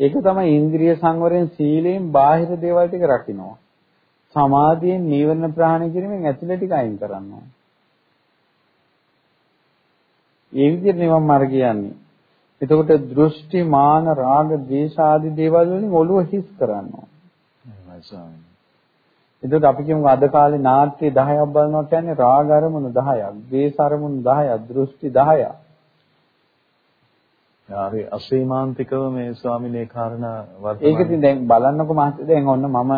ඒක තමයි ඉන්ද්‍රිය සංවරයෙන් සීලයෙන් බාහිර දේවල් ටික රකින්නවා. සමාධියෙන් නීවරණ ප්‍රහාණය කිරීමෙන් ඇතුළේ ටික අයින් කරනවා. ඒ විදිහට නිවන් මාර්ගය යන්නේ. එතකොට දෘෂ්ටි මාන රාග ද්වේෂ ආදී දේවල් වලින් ඔළුව හිස් කරනවා. එහෙමයි ස්වාමී. එතකොට අපි කියමු අද කාලේ නාට්‍ය 10ක් බලනවා කියන්නේ රාග අරමුණු 10ක්, ද්වේෂ අරමුණු 10ක්, දෘෂ්ටි 10ක්. හරි අසීමාන්තිකව මේ ස්වාමිනේ කාරණා වර්තමාන ඒක ඉතින් දැන් බලන්නකො මහත්තයා දැන් ඔන්න මම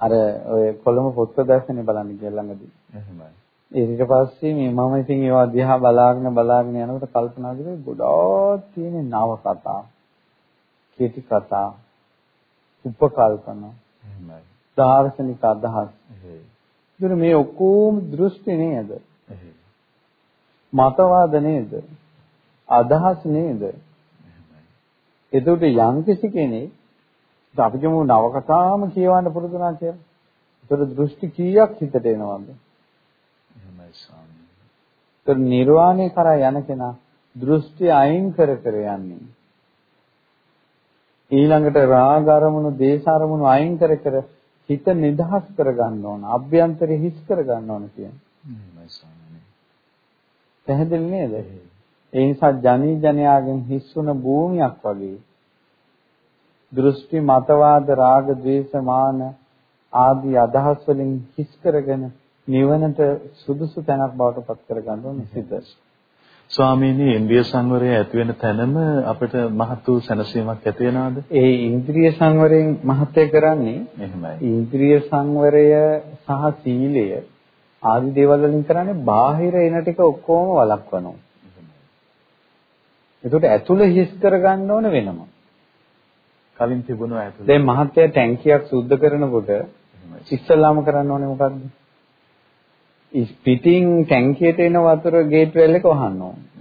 අර ඔය කොළඹ පොත් ප්‍රදර්ශනේ බලන්න ගියා ළඟදී. එහෙමයි. ඊට පස්සේ මේ මම ඉතින් ඒවා දිහා බලාගෙන බලාගෙන යනකොට කල්පනා කරේ ගොඩාක් තියෙන නව කතා, කීටි කතා, උපකල්පන. එහෙමයි. දාර්ශනික අදහස්. එහෙයි. මේ ඔක්කොම දෘෂ්ටි නේද? එහෙයි. මතවාද නේද? අදහස් නේද? එතකොට යම් කිසි කෙනෙක් අපි කියමු නවකතාම කියවන්න පුරුදු වුණා කියලා. ඒතර දෘෂ්ටි කීයක් හිතට එනවද? එහෙමයි ස්වාමී. ඒතර නිර්වාණය කරා යන කෙනා දෘෂ්ටි අයින් කර කර යන්නේ. ඊළඟට රාග අරමුණු, දේශ අරමුණු අයින් කර කර හිත නිදහස් කරගන්න ඕන. අභ්‍යන්තරේ හිස් කරගන්න ඕන කියන්නේ. පැහැදිලි නේද? ඒ නිසා ජනී ජනයාගෙන් හිස් වුණ භූමියක් වගේ දෘෂ්ටි මතවාද රාග ద్వේෂ මාන ආදී අදහස් වලින් හිස් කරගෙන නිවනට සුදුසු තැනක් බවට පත් කරගන්න ඕනේ සිත. ස්වාමීනි ඉන්ද්‍රිය සංවරය ඇති වෙන තැනම අපිට මහත් වූ සැනසීමක් ඇති වෙනවද? ඒ ඉන්ද්‍රිය සංවරයෙන් මහත්ය කරන්නේ එහෙමයි. ඉන්ද්‍රිය සංවරය සහ සීලය ආදි දේවල් වලින් කරන්නේ බාහිර එන ටික ඔක්කොම වළක්වනවා. ඒකට ඇතුළ හිස් කරගන්න ඕන වෙනම. කලින් තිබුණු ඇතුළ. දැන් මහත්ය ටැංකියක් සුද්ධ කරනකොට ඉස්සල්ලාම කරන්න ඕනේ මොකද්ද? පිටින් ටැංකියට එන වතුර ගේට් වේල් එක වහන්න ඕනේ.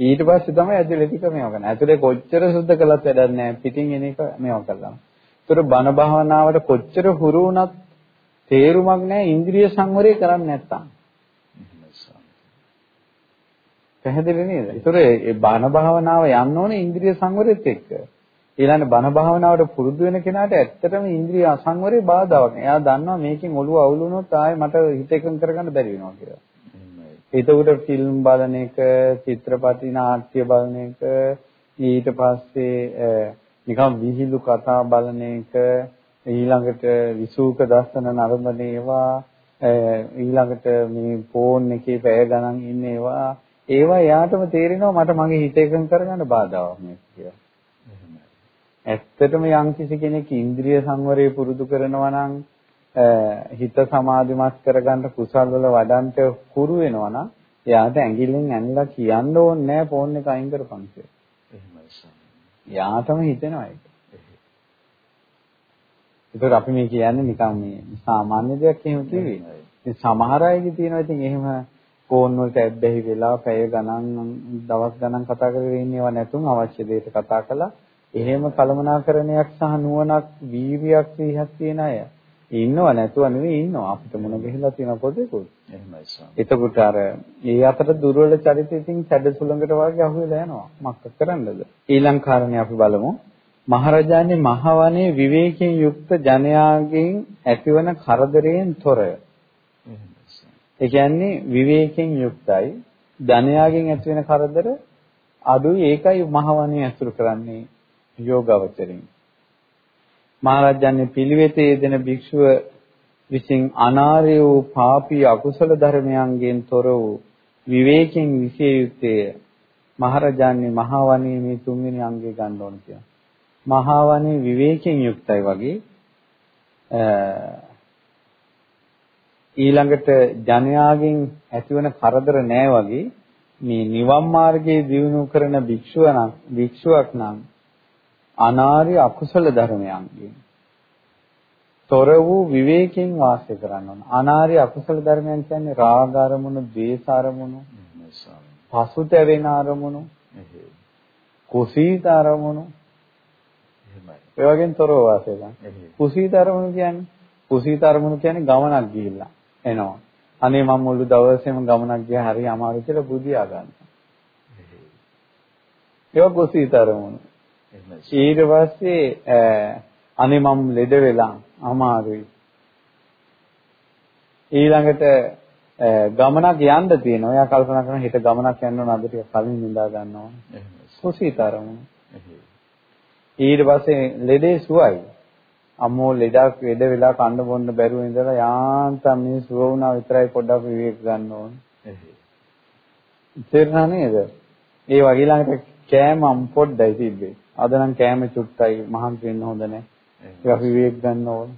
ඊට පස්සේ තමයි ඇතුලේ ටික මේව කරන්නේ. ඇතුලේ කොච්චර සුද්ධ කළත් වැඩක් නැහැ. පිටින් එන එක මේව කළා. ඒතර බණ භාවනාවට කොච්චර හුරු වුණත් තේරුමක් නැහැ ඉන්ද්‍රිය සංවරය කරන්නේ නැත්තම්. පැහැදිලි නේද? ඒතර ඒ බණ භාවනාව යන්න ඕනේ ඉන්ද්‍රිය සංවරෙත් එක්ක. ඊළඟ බණ භාවනාවට පුරුදු වෙන කෙනාට ඇත්තටම ඉන්ද්‍රිය අසංවරේ බාධාවක්. එයා දන්නවා මේකෙන් ඔළුව අවුල් වුණොත් ආයේ මට හිත එකඟ කරගන්න බැරි වෙනවා කියලා. එතකොට ෆිල්ම් බලන එක, චිත්‍රපටි නාට්‍ය බලන එක, ඊට පස්සේ නිකන් විහිළු කතා බලන එක, ඊළඟට විසූක දර්ශන නරඹන ඒවා, ඊළඟට මේ ෆෝන් එකේ පැය ගණන් ඉන්න ඒවා, ඒවා එයාටම තේරෙනවා මට මගේ හිත එකඟ කරගන්න බාධාවක් මේක කියලා. ඇත්තටම යම්කිසි කෙනෙක් ඉන්ද්‍රිය සංවරය පුරුදු කරනවා නම් හිත සමාධිමත් කරගන්න කුසල් වල වඩන්ට හුරු වෙනවා නම් එයාට ඇඟිල්ලෙන් ඇනලා කියන්න ඕනේ නැහැ ෆෝන් එක අයින් කරපන් කියලා. එහෙමයි සම්. යාටම හිතෙනවා ඒක. ඒතර අපි මේ කියන්නේ නිකන් මේ සාමාන්‍ය දෙයක් එහෙම කිව්වේ. මේ සමහර අයගේ තියෙනවා ඉතින් එහෙම ෆෝන් වලට ඇබ්බැහි වෙලා පැය ගණන් දවස් ගණන් කතා කරගෙන ඉන්නේව නැතුම් අවශ්‍ය දෙයට කතා කළා. එහෙම කලමනාකරණයක් සහ නුවණක් වීරියක් විහක් තියෙන අය ඉන්නව නැතුව නෙවෙයි ඉන්නවා. අපිට මොන ගහලා තියෙන පොතේකුත් එහෙමයි සම් එතකොට අර ඒ අතර දුර්වල චරිතයෙන් සැඩ සුළඟට වගේ අහුවෙලා යනවා. මක්ක කරන්නද? ඊළඟ කාරණේ අපි බලමු. මහරජාණන් මහවනේ විවේකයෙන් යුක්ත ජනයාගෙන් ඇතිවන කරදරයෙන් තොරය ඒ කියන්නේ විවේකයෙන් යුක්තයි ජනයාගෙන් ඇතිවන කරදර අඩුයි ඒකයි මහවනේ ඇසුරු කරන්නේ යෝගාවචරින් මහරජාණන් පිළිවෙතේ යෙදෙන භික්ෂුව විසින් අනාර්ය වූ පාපී අකුසල ධර්මයන්ගෙන් තොර වූ විවේකයෙන් විසිය යුත්තේ මහරජාණන් මහා වනයේ මේ තුන්වෙනි අංගය ගන්න ඕන කියලා. මහා වනයේ විවේකයෙන් යුක්තයි වගේ ඊළඟට ජනයාගෙන් ඇතිවන කරදර නැහැ වගේ මේ නිවන් මාර්ගයේ දියුණු කරන භික්ෂුව නම් භික්ෂුවක් නම් අනාර්ය අකුසල ධර්මයන්ගෙන් තොර වූ විවේකයෙන් වාසය කරන්න ඕන. අනාර්ය අකුසල ධර්මයන් කියන්නේ රාග අරමුණු, ද්වේෂ අරමුණු, පසුතැවෙන අරමුණු, කුසීත අරමුණු. එහෙමයි. ඒ වගේම තොරව වාසය කරන්න. කුසීත අරමුණු කියන්නේ කුසීත අරමුණු කියන්නේ ගමනක් ගිහිල්ලා එනවා. අනේ මම මුළු දවසේම ගමනක් ගියා හරි අමාරු කියලා බුදියා ගන්නවා. ඒක කුසීත අරමුණු. ඊට පස්සේ අනේ මම ලෙඩ වෙලා අමාරුයි. ඊළඟට ගමනක් යන්න තියෙනවා. එයා කල්පනා කරන හිත ගමනක් යන්න ඕන අද ටික කලින් නිදා ගන්න ඕන. කුසීතරම. ඊට පස්සේ ලෙඩේ සුවයි. අම්මෝ ලෙඩක් ලෙඩ වෙලා කන්න බොන්න බැරුව ඉඳලා යාන්තම් මේ සුව වුණා විතරයි පොඩ්ඩක් විවේක ගන්න ඕන. තේරුණා නේද? ඒ වගේ ළඟට කෑම පොඩ්ඩයි තිබ්බේ. අද නම් කෑම චුට්ටයි මහන්සි වෙන්න හොඳ නැහැ. ඒක විවේක ගන්න ඕන.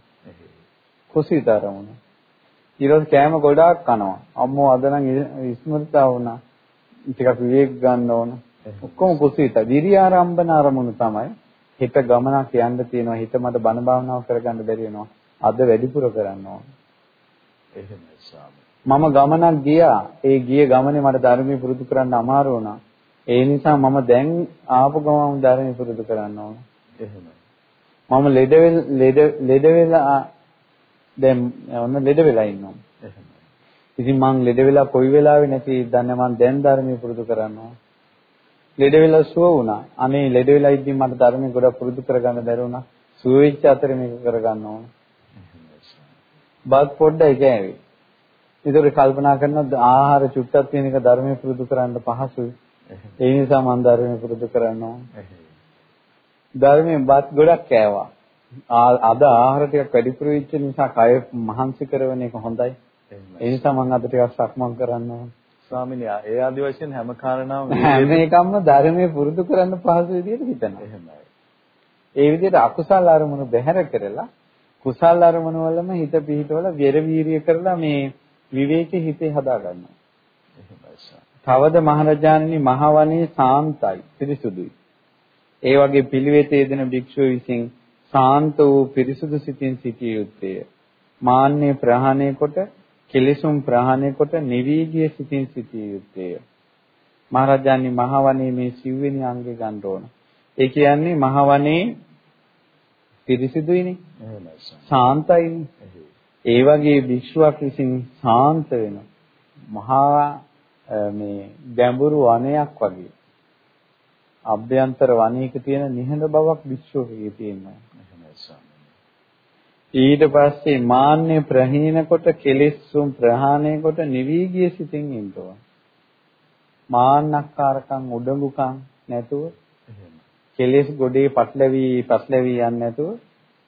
කුසීතරමුණ. ඊළඟ කෑම ගොඩාක් කනවා. අම්මෝ අද නම් ස්මෘතා වුණා. ටිකක් විවේක ගන්න ඕන. ඔක්කොම කුසීත. විරිය ආරම්භන අරමුණු තමයි. හිත ගමනක් යන්න තියෙනවා. හිත මට බණ භාවනාව කරගන්න බැරි වෙනවා. අද වැඩිපුර කරන්න ඕන. එහෙමයි ස්වාමී. මම ගමනක් ගියා. ඒ ගිය ගමනේ මට ධර්මයේ පුරුදු කරන්න අමාරු වුණා. ඒ නිසා මම දැන් ආපු ගමම ධර්මය පුරුදු කරන්න ඕන. එහෙමයි. මම ලෙඩ ලෙඩ ලෙඩ වෙලා දැන් ඔන්න ලෙඩ වෙලා ඉන්නවා. එහෙමයි. ඉතින් මං ලෙඩ වෙලා කොයි වෙලාවෙ නැති දන්නේ මං දැන් ධර්මය පුරුදු කරනවා. ලෙඩ වෙලා සුව වුණා. අනේ ලෙඩ වෙලා ඉද්දි මට ධර්මය ගොඩක් පුරුදු කරගන්න බැරි වුණා. සුව වෙච්ච අතරේ මේක කරගන්න ඕන. බත් පොඩ්ඩයි කෑවේ. ඒතර කල්පනා කරනවා ආහාර චුට්ටක් තියෙන එක ධර්මය පුරුදු කරන්න පහසුයි. ඒ නිසා මම ධර්මය පුරුදු කරනවා. ධර්මයෙන් බත් ගොඩක් කෑවා. අද ආහාර ටිකක් වැඩිපුර වෙච්ච නිසා කය මහන්සි කරන එක හොඳයි. ඒ නිසා මම අද ටිකක් සක්මන් කරන්න ස්වාමිනේ ඒ ආදි වශයෙන් හැම කාරණාවම හැම එකක්ම ධර්මයේ පුරුදු කරන්න පහසු විදිහට හිතනවා. එහෙමයි. ඒ විදිහට අකුසල අරමුණු බැහැර කරලා කුසල අරමුණු වලම හිත පිහිටවල වෙරවීරිය කරලා මේ විවේකී හිතේ හදා ගන්නවා. තවද මහරජාණනි මහවනේ සාන්තයි පිරිසුදුයි. ඒ වගේ පිළිවෙතේ දෙන භික්ෂුව විසින් සාන්ත වූ පිරිසුදු සිතින් සිටිය යුත්තේය. මාන්නය ප්‍රහාණය කොට කෙලෙසුම් ප්‍රහාණය කොට නිවීගිය සිතින් සිටිය යුත්තේය. මහරජාණන් මහවනේ මේ සිව්වෙනි අංගේ ගන්න ඕන. ඒ කියන්නේ මහවනේ පිරිසිදුයිනේ. ශාන්තයිනේ. ඒ වගේ භික්ෂුවක් විසින් ශාන්ත වෙන මහා මේ ගැඹුරු වනයක් වගේ අභ්‍යන්තර වනයක තියෙන නිහඬ බවක් භික්ෂුවකගේ තියෙනවා. ඊට පස්සේ මාන්නය ප්‍රහීන කොට කෙලෙස්සුම් ප්‍රහාණය කොට නිවි ගිය සිතින් ඉන්නවා. මාන්නක්කාරකම් උඩඟුකම් නැතුව කෙලෙස් ගොඩේ පටලවි පටලවි යන්නේ නැතුව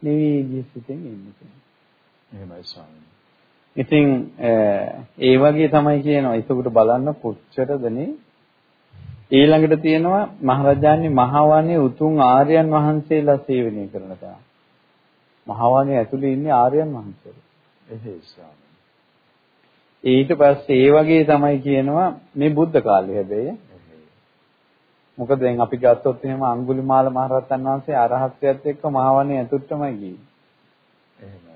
නිවි ගිය සිතින් ඉන්න එහෙමයි ස්වාමීනි. ඉතින් ඒ වගේ තමයි කියනවා. ඒකට බලන්න කොච්චරදනේ ඊළඟට තියෙනවා මහරජාණන් මහවන්නේ උතුම් ආර්යයන් වහන්සේලා සේවනය කරන තැන. මහවන්නේ ඇතුලේ ඉන්නේ ආර්යයන් වහන්සේලා. එහෙයි ස්වාමීනි. ඊට පස්සේ ඒ වගේ තමයි කියනවා මේ බුද්ධ කාලේ හැබැයි. මොකද දැන් අපි ගත්තොත් එහෙම අඟුලිමාල මහරහතන් වහන්සේ අරහත්ත්වයට එක්ක මහවන්නේ ඇතුළටමයි ගියේ.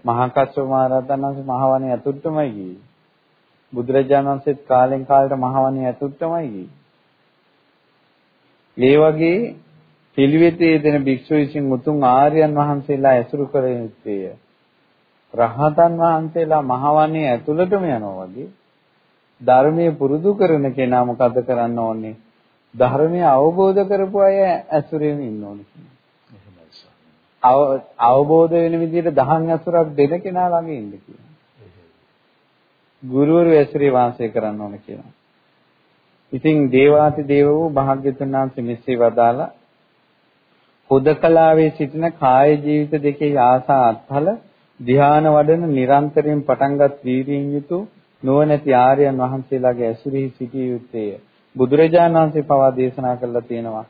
මහා කස්සප මහ රහතන් වහන්සේ මහවණේ ඇතුළටමයි ගියේ. බුදුරජාණන් වහන්සේත් කාලෙන් කාලට මහවණේ ඇතුළටමයි ගියේ. මේ වගේ පිළිවෙතේ දෙන භික්ෂු විසින් උතුම් ආර්යයන් වහන්සේලා ඇසුරු කර යුත්තේය. රහතන් වහන්සේලා මහවණේ ඇතුළටම යනවා වගේ ධර්මයේ පුරුදු කරන කෙනා මොකද කරන්න ඕනේ? ධර්මය අවබෝධ කරපු අය ඇසුරෙන් ඉන්න ඕනේ. අවබෝධ වෙන විදිහට දහන් අසුරක් දෙන කෙනා ළඟ ඉන්න කියනවා. ගුරුවරු ඇසුරේ වාසය කරන්න ඕන කියනවා. ඉතින් දේවාති දේව වූ භාග්‍යතුන් වහන්සේ මෙසේ වදාලා හුදකලාවේ සිටින කාය ජීවිත දෙකේ ආසා අත්හල ධ්‍යාන වඩන නිරන්තරයෙන් පටන්ගත් වීර්යයෙන් යුතු නුවණැති ආර්යයන් වහන්සේලාගේ ඇසුරෙහි සිටිය යුත්තේය. බුදුරජාණන් වහන්සේ පවා දේශනා කළා තියෙනවා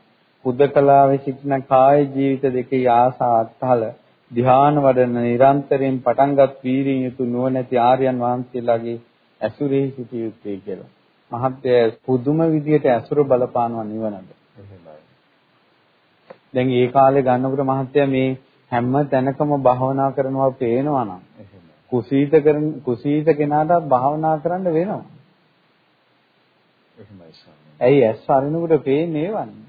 හුදකලාවේ සිටින කාය ජීවිත දෙකේ ආසා අත්හල ධ්‍යාන වඩන නිරන්තරයෙන් පටන්ගත් වීරිය යුතු නුවණැති ආර්යයන් වහන්සේලාගේ ඇසුරෙහි සිටිය යුත්තේ කියලා. මහත්ය පුදුම විදියට ඇසුර බලපානවා නිවනට. දැන් ඒ කාලේ ගන්නකොට මහත්ය මේ හැම තැනකම භාවනා කරනවා පේනවා නම් කුසීත කරන කුසීත කෙනාට භාවනා කරන්න වෙනවා. එහෙමයි ස්වාමී. ඇයි ඇස් අරිනකොට පේන්නේ ඒවන්නේ?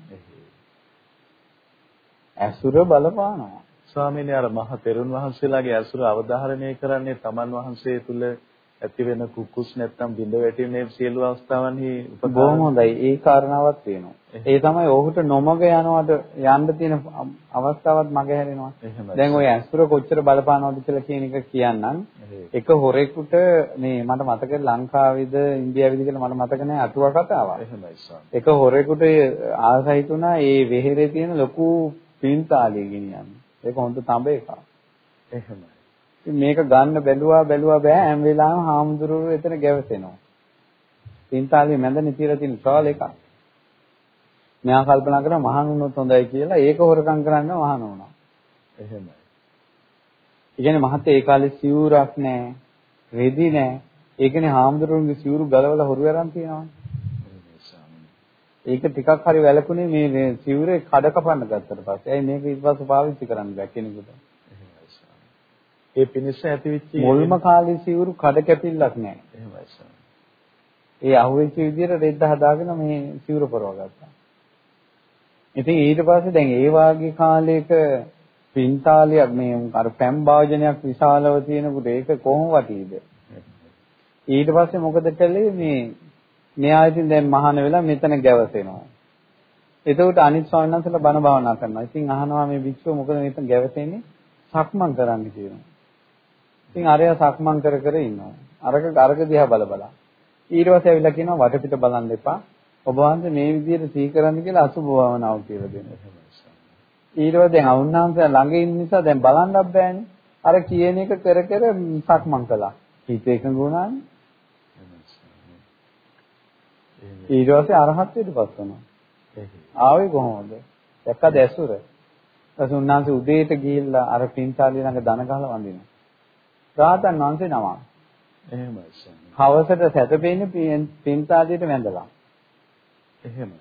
ඇසුර බලපානවා. ස්වාමීනි අර මහ තෙරුන් වහන්සේලාගේ ඇසුර අවධාරණය කරන්නේ තමන් වහන්සේ තුල ඇති වෙන කුකුස් නැත්තම් බිඳ වැටීමේ සියලු අවස්ථාවන්හි බොහොම හොඳයි. ඒ කාරණාවක් තියෙනවා. ඒ තමයි ඔහුට නොමග යනවට යන්න තියෙන අවස්ථාවක් මග හැරෙනවා. දැන් ওই ඇසුර කොච්චර බලපානවද කියලා කියන එක කියන්නම්. එක හොරෙකුට මේ මට මතක ලංකාවේද ඉන්දියාවේද කියලා මට මතක නැහැ අටුවා කතාවක්. එක හොරෙකුට ආසහිතුණා ඒ වෙහෙරේ තියෙන ලොකු පින්තාලිය ගෙනියන්නේ. ඒක හොඳ තඹ එකක්. එහෙමයි. මේක ගන්න බැලුවා බැලුවා බෑ හැම වෙලාවෙම හාමුදුරුවෝ එතන ගැවසෙනවා. පින්තාලිය මැදනේ තියලා තියෙන ට්‍රෝල් එකක්. මෙයා කල්පනා කරා මහාන වුණොත් හොඳයි කියලා ඒක හොරකම් කරන්න මහාන වුණා. එහෙමයි. ඒ කියන්නේ මහත්තයා ඒ කාලේ සිවුරක් නැහැ, රෙදි නැහැ. ඒකනේ හාමුදුරුවන්ගේ සිවුරු ගලවලා හොරු අරන් තියෙනවානේ. ඒක ටිකක් හරි මේ මේ සිවුරේ කඩ කපන්න ගත්තට පස්සේ. ඇයි මේක ඊට පස්සේ පාවිච්චි කරන්න බැ කෙනෙකුට? ඒ පිනිස්ස ඇතිවිච්ච මුල්ම කාලේ සිවුරු කඩ කැපිල්ලක් නැහැ. එහෙමයි සර්. ඒ අහුවෙච්ච විදිහට රෙද්ද හදාගෙන මේ සිවුර පරව ගත්තා. ඉතින් ඊට පස්සේ දැන් ඒ වාගේ කාලයක පින්තාලියක් මේ අර පැම් භාජනයක් විශාලව තියෙනකොට ඒක කොහොම වටීද? ඊට පස්සේ මොකද කළේ මේ මෙයා ඉතින් දැන් මහාන වෙලා මෙතන ගැවසෙනවා. එතකොට අනිත් ස්වාමීන් වහන්සේලා බණ භාවනා කරනවා. ඉතින් අහනවා මේ භික්ෂුව මොකද මෙතන ගැවසෙන්නේ? සක්මන් කරන්න කියනවා. ඉතින් අරයා සක්මන් කර කර ඉන්නවා. අරක අරක දිහා බල බල. ඊට පස්සේ ඇවිල්ලා කියනවා වටපිට බලන්න එපා. ඔබ වහන්සේ මේ විදිහට සී කරන්න කියලා අසුභ භාවනාව කියලා දෙනවා. ඊට පස්සේ දැන් අවුන්නාන්සේ ළඟ ඉන්න නිසා දැන් බලන්නත් බෑනේ. අර කියන එක කර කර සක්මන් කළා. හිත එකඟ වුණානේ. ඊට පස්සේ අරහත්ත්වයට පත් වුණා. ආවේ කොහොමද? දැක්කද ඇසුර? ඊට උන්වහන්සේ උදේට ගිහිල්ලා අර පින්තාලිය ළඟ දන ගහලා වඳිනවා. රාතන් වහන්සේ නමක්. එහෙමයි ස්වාමී. හවසට සැතපෙන්නේ පින්තාලියට වැඳලා. එහෙමයි.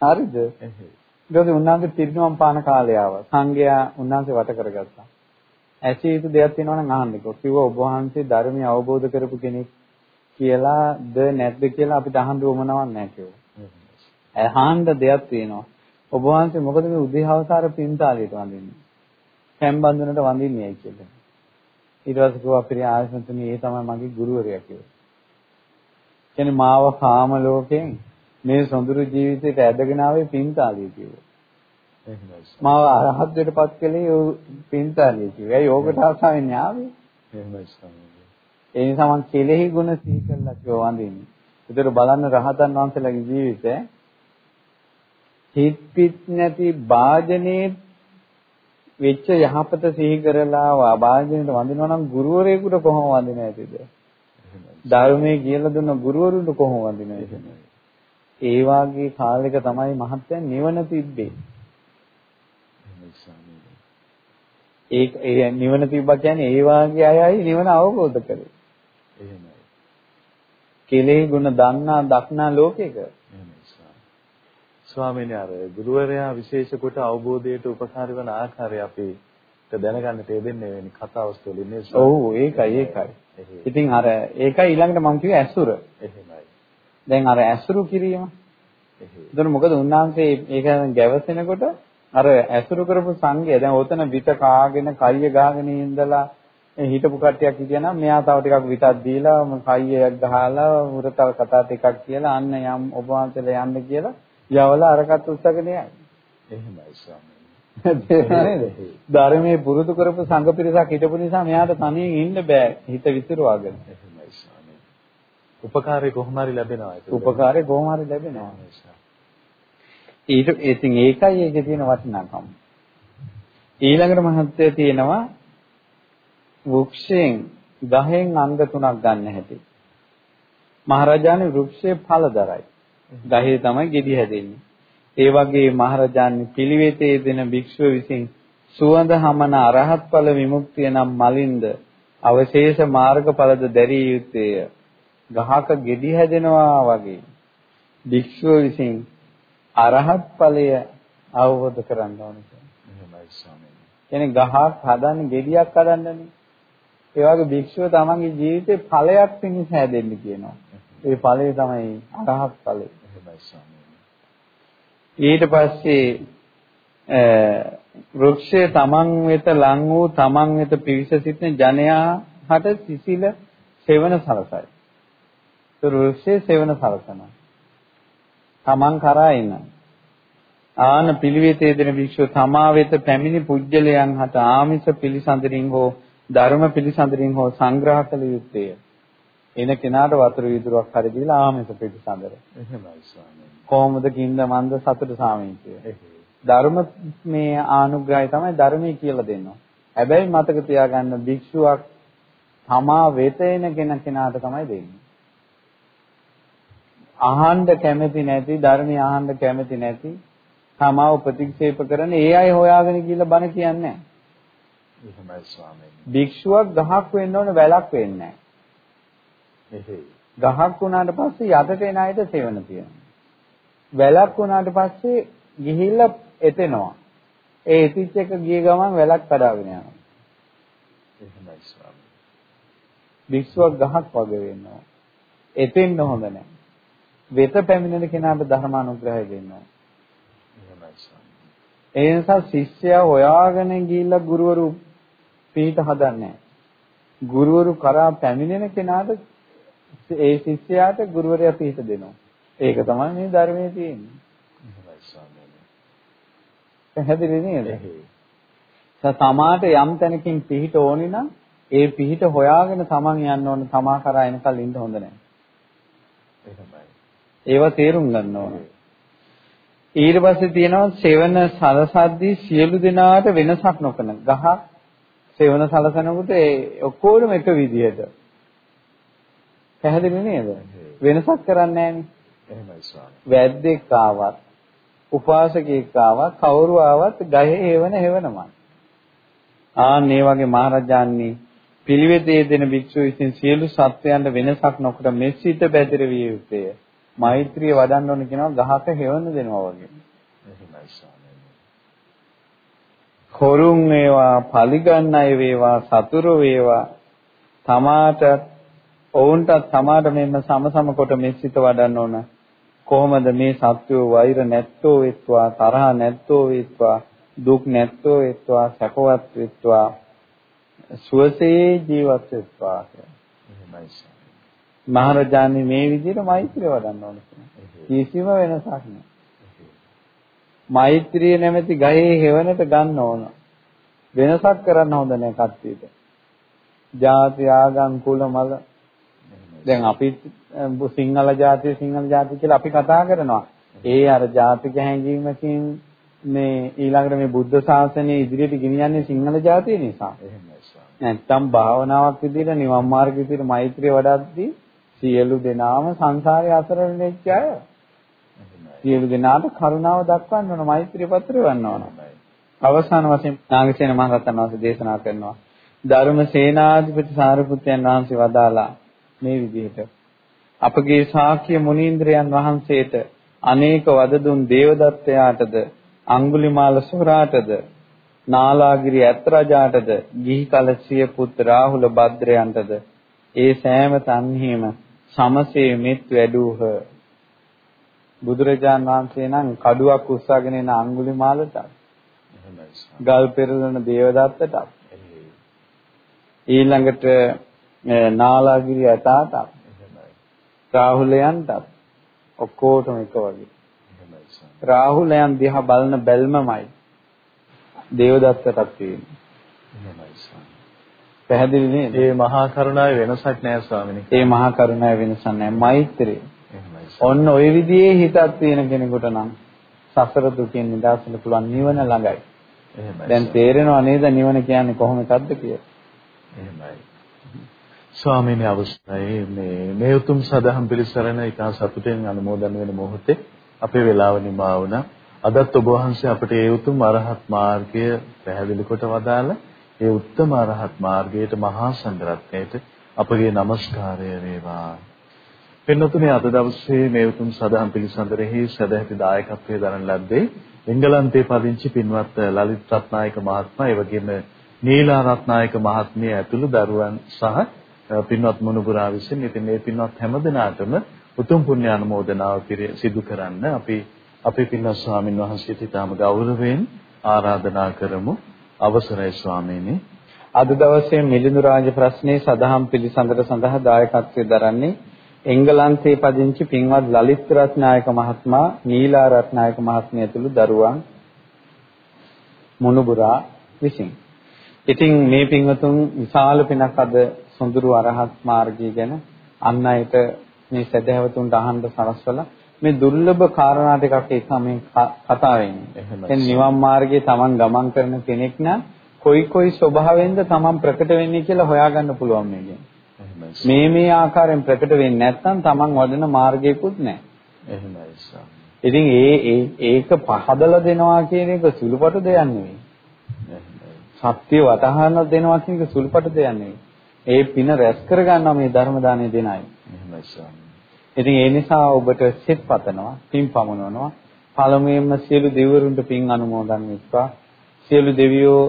හරිද? එහෙයි. ඊට උන්වහන්සේ පිරිනුවම් පාන කාලය ආවා. සංඝයා උන්වහන්සේ වට කරගත්තා. ඇසිය යුතු දෙයක් තියෙනවා නම් අහන්නකෝ. කිව්වා ඔබ වහන්සේ ධර්මය අවබෝධ කරපු කෙනෙක් කියලාද නැද්ද කියලා අපිට අහන්න උවමනාවක් නැහැ කිව්වා. අහන්න දෙයක් තියෙනවා. ඔබ වහන්සේ මොකද මේ උදේහවසාර පින්තාලියට වඳින්නේ? සම්බන්ධනට වඳින්නේ කියලා. ඊට පස්සේ කිව්වා අපේ ආයතනතුනි ඒ තමයි මගේ ගුරුවරයා කියලා. කියන්නේ මාව කාම ලෝකයෙන් මේ සොඳුරු ජීවිතයට ඇදගෙන ආවේ පින්තාලිය කිව්වා. මාව අරහත්ත්වයට පත් කළේ පින්තාලිය කිව්වා. ඒ යෝගට ආසාවෙන් ආවේ. ඒ නිසා මං කෙලෙහි ගුණ සිහි කරලා කිව්වා වඳින්නේ. ඒතර බලන්න රහතන් වහන්සේලාගේ ජීවිතය හිත් පිට නැති වාජනේ වෙච්ච යහපත සිහි කරලා වාජනේට වඳිනවා නම් ගුරුවරයෙකුට කොහොම වඳින්නේ නැතිද? ධර්මයේ කියලා දුන්න ගුරුවරුන්ට කොහොම වඳින්නේ නැතිද? ඒ වාගේ කාලයක තමයි මහත්යන් නිවන තිබ්බේ. ඒ ඒ නිවන තිබ්බා කියන්නේ ඒ වාගේ අයයි නිවන අවබෝධ කරේ. එහෙමයි. කෙලෙහි ගුණ දන්නා දක්නා ලෝකයක. ස්වාමීනි අර ගුරුවරයා විශේෂ කොට අවබෝධයට උපකාර වන ආකාරය අපි දැනගන්නට යෙදෙන්නේ වෙන කතාවස්තුවලින් නේ. ඔව් ඒකයි ඒකයි. ඉතින් අර ඒකයි ඊළඟට මම කිව්වේ ඇසුර. එහෙමයි. දැන් අර ඇසුරු කිරීම. එතන මොකද උන්වහන්සේ ඒක ගැවසෙනකොට අර ඇසුරු කරපු සංඝය දැන් ඔතන විත කාගෙන කයිය ගහගෙන ඉඳලා හිටපු කට්ටියක් හිටියනම් මෙයා තව ටිකක් විතක් දීලා කයියක් ගහලා උරතල් කතා ටිකක් කියලා අන්න යම් ඔබ වහන්සේලා යන්න කියලා යවලා අරකට උස්සගෙන යයි. එහෙමයි ස්වාමීනි. ධර්මයේ පුරුදු කරපු සංඝ පිරිසක් හිටපු නිසා මෙයාට තනියෙන් ඉන්න බෑ හිත විසිරුවාගෙන. උපකාරය කොහොම හරි ලැබෙනවා ඒක. උපකාරය කොහොම හරි ලැබෙනවා. ඊට ඉතින් ඒකයි ඒකේ තියෙන වටිනාකම. ඊළඟට මහත්ය තියෙනවා වෘක්ෂයෙන් ගහෙන් අංග තුනක් ගන්න හැටි. මහරජාණන් වෘක්ෂයේ ඵල දරයි. ගහේ තමයි ගෙඩි හැදෙන්නේ. ඒ වගේ මහරජාණන් පිළිවෙතේ දෙන භික්ෂුව විසින් සුවඳ හමන අරහත් ඵල විමුක්තිය නම් මලින්ද අවශේෂ මාර්ගඵලද දැරිය යුත්තේය. ගහක ගෙඩි හැදෙනවා වගේ භික්ෂුව විසින් අරහත් ඵලය අවබෝධ කරගන්න ඕනේ. එහෙමයි ස්වාමීනි. කියන්නේ ගහක් හදන්නේ ගෙඩියක් හදන්නනේ. ඒ වගේ භික්ෂුව තමන්ගේ ජීවිතේ ඵලයක් පිණිස හැදෙන්න කියනවා. ඒ ඵලය තමයි අරහත් ඵලය. එහෙමයි ස්වාමීනි. ඊට පස්සේ වෘක්ෂය තමන් වෙත ලං වූ තමන් වෙත පිවිස සිටින ජනයා හට සිසිල සෙවන සලසයි. වෘක්ෂයේ සෙවන සලසනවා. තමන් කරා ඉන්න. ආන පිළිවෙතේ දෙන භික්ෂුව තමා වෙත පැමිණි පුජ්‍යලයන් හට ආමිෂ පිළිසඳරින් හෝ ධර්ම පිළිසඳරින් හෝ සංග්‍රහ කළ යුත්තේය. එන කෙනාට වතුර විදුරක් හරි දීලා ආමිෂ පිළිසඳර. එහෙමයි ස්වාමීනි. කොහොමද කින්ද මන්ද සතුට සාමීචය. ධර්ම මේ ආනුග්‍රහය තමයි ධර්මයේ කියලා දෙනවා. හැබැයි මතක තියාගන්න භික්ෂුවක් තමා වෙත එන කෙනාට තමයි දෙන්නේ. අහන්න කැමති නැති ධර්මය අහන්න කැමති නැති තමාව ප්‍රතික්ෂේප කරන ඒ අය හොයාගෙන කියලා බණ කියන්නේ නැහැ. එහෙමයි ස්වාමීනි. භික්ෂුවක් ගහක් වෙන්න ඕන වැලක් වෙන්නේ නැහැ. ගහක් වුණාට පස්සේ යටට එන අයට සෙවන තියෙනවා. වැලක් වුණාට පස්සේ ගිහිල්ලා එතෙනවා. ඒ එතිච් එක ගිය ගමන් වැලක් කඩාගෙන යනවා. එහෙමයි ස්වාමීනි. භික්ෂුවක් ගහක් වගේ වෙනවා. එතෙන්න හොඳ නැහැ. වෙත පැමිණෙන කෙනාට ධර්මානුග්‍රහය දෙනවා. ඒ නිසා ශිෂ්‍යයා හොයාගෙන ගිහිල්ලා ගුරුවරු පිට හදන්නේ ගුරුවරු කරා පැමිණෙන කෙනාට ඒ ශිෂ්‍යයාට ගුරුවරයා පිට දෙනවා. ඒක තමයි මේ ධර්මයේ තියෙන්නේ. පැහැදිලි නේද? තමාට යම් තැනකින් පිහිට ඕනි නම් ඒ පිහිට හොයාගෙන තමන් යන්න ඕන තමා කරා එනකල් ඉන්න හොඳ නැහැ. එහෙමයි. ඒවා තේරුම් ගන්න ඕනේ. ඊට පස්සේ තියෙනවා සෙවන සලසද්දී සියලු දෙනාට වෙනසක් නොකන. ගහ සෙවන සලසනකොට ඒ ඔක්කොම එක විදිහට. පැහැදිලි නේද? වෙනසක් කරන්නේ නැහනේ. එහෙමයි ස්වාමී. වැද්දෙක් ආවත්, උපාසකෙක් ආවත්, කවුරු ආවත් ගහේ හේවන හේවනමයි. ආන් මේ වගේ මහරජාන්නේ පිළිවෙතේ දෙන භික්ෂුව විසින් සියලු සත්වයන්ට වෙනසක් නොකර මෙසිත බැදිර විය යුතුය. මෛත්‍රිය වඩන්න ඕන කියනවා ගහක හේවන දෙනවා වගේ. හොරුන් වේවා, පලිගන්න අය වේවා, සතුරු වේවා, තමාට ඔවුන්ට තමාට මෙන්න සමසම කොට මෙසිත වඩන්න ඕන. කොහොමද මේ සත්වෝ වෛර නැත්තෝ වෙත්වා, තරහ නැත්තෝ වෙත්වා, දුක් නැත්තෝ වෙත්වා, සැපවත් වෙත්වා, සුවසේ ජීවත් වෙත්වා එහෙමයි. මහරජාණන් මේ විදිහට මෛත්‍රිය වඩන්න ඕන කිසිම වෙනසක් නැහැ. මෛත්‍රිය නැමැති ගහේ හේවනට ගන්න ඕන. වෙනසක් කරන්න හොඳ නැහැ කට්ටියට. ජාති ආගම් කුල මල දැන් අපි සිංහල ජාතිය සිංහල ජාතිය කියලා අපි කතා කරනවා. ඒ අර ජාතික හැඟීමකින් මේ ඊළඟට මේ බුද්ධ ශාසනය ඉදිරියට ගෙනියන්නේ සිංහල ජාතිය නිසා. නැත්තම් භාවනාවක් විදිහට නිවන් මාර්ග විදිහට මෛත්‍රිය වඩද්දී සියලු දෙනාම සංසාරේ අසරණ වෙච්ච අය. සියලු දෙනාට කරුණාව දක්වන්න ඕන මෛත්‍රී පත්‍රය වන්න ඕන. අවසාන වශයෙන් නාගසේන මහ රහතන් වහන්සේ දේශනා කරනවා. ධර්ම සේනාධිපති සාරිපුත්යන් වහන්සේ වදාලා මේ විදිහට. අපගේ ශාක්‍ය මුනීන්ද්‍රයන් වහන්සේට අනේක වද දුන් දේවදත්තයාටද අඟුලිමාල සොරාටද නාලාගිරි ඇත් රජාටද ගිහි කල සිය පුත් රාහුල භද්‍රයන්ටද ඒ සෑම තන්හිම සමසේ මෙත් වැඩූහ. බුදුරජාන් වහන්සේ නම් කඩුවක් උස්සගෙන එන අඟුලිමාලට ගල් පෙරලන දේවදත්තට ඊළඟට නාලාගිරි ඇතාට රාහුලයන්ට ඔක්කොටම එක වගේ රාහුලයන් දිහා බලන බැල්මමයි දේවදත්තටත් තියෙන්නේ පැහැදිලි නේද? ඒ මහා කරුණාවේ වෙනසක් නෑ ස්වාමිනේ. ඒ මහා කරුණාවේ වෙනසක් නෑ. මෛත්‍රිය. ඔන්න ওই විදිහේ හිතක් තියෙන කෙනෙකුට නම් සසර දුකින් නිදහසට පුළුවන් නිවන ළඟයි. දැන් තේරෙනව නේද නිවන කියන්නේ කොහොම එකක්ද කියලා? එහෙමයි. ස්වාමීන් අවස්ථයි මේ මේ උතුම් සදහම් පිළිසරණ ඉතා සතුටෙන් අනුමෝදන් වෙන මොහොතේ අපේ වේලාව නිමා වුණා. අදත් ඔබ වහන්සේ අපට ඒ උතුම් අරහත් මාර්ගය පැහැදිලි කොට වදාලා ඒ උත්තම අරහත් මාර්ගයට මහා සංඝරත්නයට අපගේ নমස්කාරය වේවා. පින්නතුනේ අද දවසේ මේ උතුම් සදහම් පිළිසඳරෙහි සදැහැති දායකත්වයේ දරන ලද්දේ එංගලන්තයේ පදිංචි පින්වත් ලලිත් රත්නායක මහත්මයා ඒ වගේම නීලා රත්නායක මහත්මිය ඇතුළු දරුවන් සහ පින්වත් මුණුබුරා විසින් ඉතින් මේ පින්වත් හැමදෙනාටම උතුම් පුණ්‍ය අනුමෝදනාව සිදු කරන්න අපි අපේ පින්වත් ස්වාමින් වහන්සේට ඉතාම ගෞරවයෙන් ආරාධනා කරමු අවසරයි ස්වාමීනි. අද දවසේ මිලිඳු රාජ ප්‍රශ්නයේ සදහම් පිළිසඳර සඳහා දායකත්වයේ දරන්නේ එංගලන්තයේ පදිංචි පින්වත් ලලිත් රත්නායක මහත්මයා, නීලා රත්නායක මහත්මිය ඇතුළු දරුවන් මුණුබුරා විසින්. ඉතින් මේ පින්වතුන් විශාල පිනක් අද සොඳුරු අරහත් මාර්ගය ගැන අන් අයට මේ සදහැවතුන්ට අහන්න සලස්වලා මේ දුර්ලභ කාරණා ටිකක් එක මේ කතා වෙන්නේ. එහෙනම් නිවන් මාර්ගයේ Taman ගමන් කරන කෙනෙක් නම් කොයි කොයි ස්වභාවයෙන්ද Taman ප්‍රකට වෙන්නේ කියලා හොයාගන්න පුළුවන් මේකෙන්. මේ මේ ආකාරයෙන් ප්‍රකට වෙන්නේ නැත්නම් Taman වඩන මාර්ගයකුත් නැහැ. එහෙමයි ඉතින් ඒ ඒ ඒක පහදලා දෙනවා කියන එක සුළුපටු දෙයක් නෙවෙයි. සත්‍ය වටහාන දෙනවා කියන එක සුළුපටු දෙයක් නෙවෙයි. ඒ පින රැස් කරගන්නවා මේ ධර්ම දාණය දෙන අය. එහෙමයි ස්වාමී. ඉතින් ඒ නිසා ඔබට සිත් පතනවා, පින් පමුණවනවා. පළමුවෙන්ම සියලු දෙවිවරුන්ට පින් අනුමෝදන් වෙත්වා. සියලු දෙවියෝ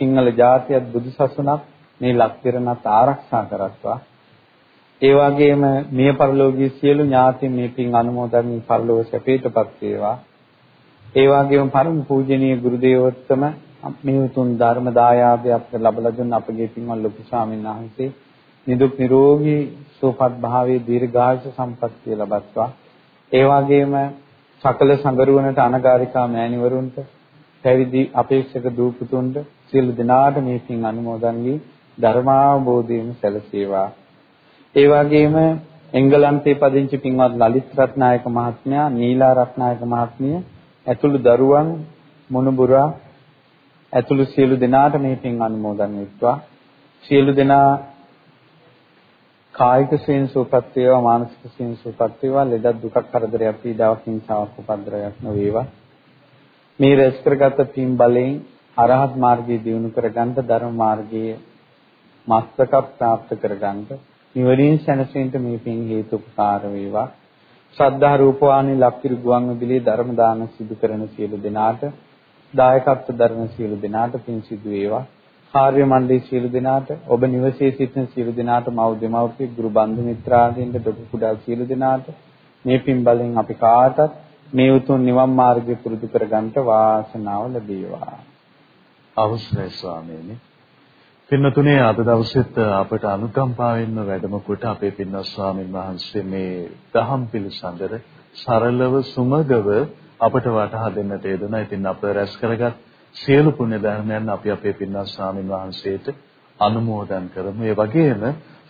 සිංහල ජාතියත් බුදුසසුනත් මේ ලක්තිරණත් ආරක්ෂා කරත්වා. ඒ වගේම මිය පරලෝකීය සියලු ඥාතීන් මේ පින් අනුමෝදන් වී පරලෝක සැපයටපත් වේවා. ඒ වගේම පරම පූජනීය ගුරු දේවෝත්තම මේ උතුම් ධර්ම දායාදය අපට ලැබලා දුන්න අපගේ පින්වත් ලොකු ස්වාමීන් වහන්සේ නිදුක් නිරෝගී සුවපත් භාවයේ දීර්ඝායුෂ සම්පන්නිය ලබත්වා. ඒ වගේම සකල සංගරුවනට අනගාരികා මෑණිවරුන්ට පැවිදි අපේක්ෂක දූ පුතුන්ට සියලු දෙනාට මේ පින් අනුමෝදන් වී ධර්මාවබෝධයෙන් සැලසේවා. ඒ වගේම එංගලන්තයේ පදිංචි පින්වත් ලලිත් රත්නායක මහත්මයා, නීලා රත්නායක මහත්මිය ඇතුළු දරුවන් මොනුබුරා ඇතුළු සියලු දෙනාට මේ පින් අනුමෝදන් වෙත්වා. සියලු දෙනා කායික සීන් සුවපත් වේවා මානසික සීන් සුවපත් වේවා ලෙඩ දුකක් කරදරයක් පීඩාවක් හිංසාවක් උපද්‍රවයක් නොවේවා මේ රැස් කරගත පින් බලයෙන් අරහත් මාර්ගයේ දියුණු කරගන්න ධර්ම මාර්ගයේ මස්තක ප්‍රාප්ත කරගන්න නිවරින් සැනසෙන්න මේ පින් හේතු උපකාර වේවා ශ්‍රද්ධා රූපවාහිනී ලක්තිරු ගුවන් විදුලියේ ධර්ම දාන සිදු කරන සියලු දෙනාට දායකත්ව දරන සියලු දෙනාට පින් සිදු වේවා. කාර්ය මණ්ඩලයේ සියලු දෙනාට ඔබ නිවසේ සිටින සියලු දෙනාට මව් දෙමව්පිය ගුරු බන්දු මිත්‍රාදීන්ට දුක කුඩා සියලු දෙනාට මේ පින් බලෙන් අපි කාටත් මේ උතුම් නිවන් මාර්ගය පුරුදු කරගන්නට වාසනාව ලැබේවා. අවසරයි ස්වාමීනි. පින්නතුනේ අද දවසෙත් අපට අනුකම්පාවෙන්ම වැඩම කොට අපේ පින්වත් ස්වාමින් වහන්සේ මේ දහම් පිළිසඳර සරලව සුමගව අපට වටහා දෙන්නට යෙදුණා. ඉතින් අප රැස් කරගත් සියලු පුණ්‍ය ධර්මයන් අපි අපේ පින්වත් ස්වාමින් වහන්සේට අනුමෝදන් කරමු. ඒ වගේම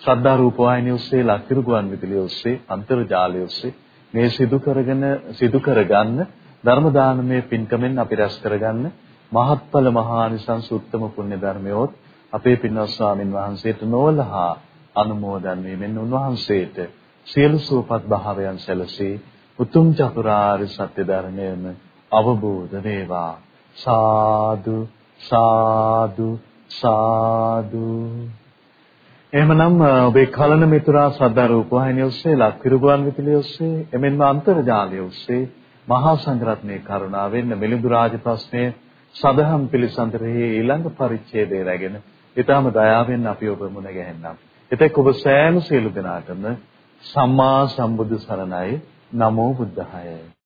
ශ්‍රද්ධා රූප වාහිනිය ඔස්සේ ලක්තිරු ගුවන් විදුලිය ඔස්සේ අන්තර්ජාලය ඔස්සේ මේ සිදු කරගෙන සිදු කරගන්න ධර්ම දානමය පින්කමෙන් අපි රැස් කරගන්න මහත්ඵල මහානිසංස උත්තම පුණ්‍ය ධර්මයෝත් අපේ පින්වත් ස්වාමින් වහන්සේට නොවලහා අනුමෝදන් වීමෙන් උන්වහන්සේට සියලු සූපත් භාවයන් සැලසී උතුම් චතුරාර්ය සත්‍ය ධර්මයම අවබෝධ වේවා. සාදු සාදු සාදු. එහෙමනම් ඔබේ කලන මිතුරා සද්ධා රූපවාහිනිය ඔස්සේ ලක්විරුගුවන් විදුලිය ඔස්සේ එමෙන්ම අන්තර්ජාලය ඔස්සේ මහා සංඝරත්නයේ කරුණාවෙන් මිලිඳු රාජ ප්‍රශ්නයේ සදහම් පිළිසඳරෙහි ඊළඟ පරිච්ඡේදය රැගෙන ඊටම දයාවෙන් අපි ඔබ මුණ ගැහෙන්නම්. එතෙක් ඔබ සෑම සියලු දෙනාටම සම්මා සම්බුදු සරණයි. නමෝ බුද්ධාය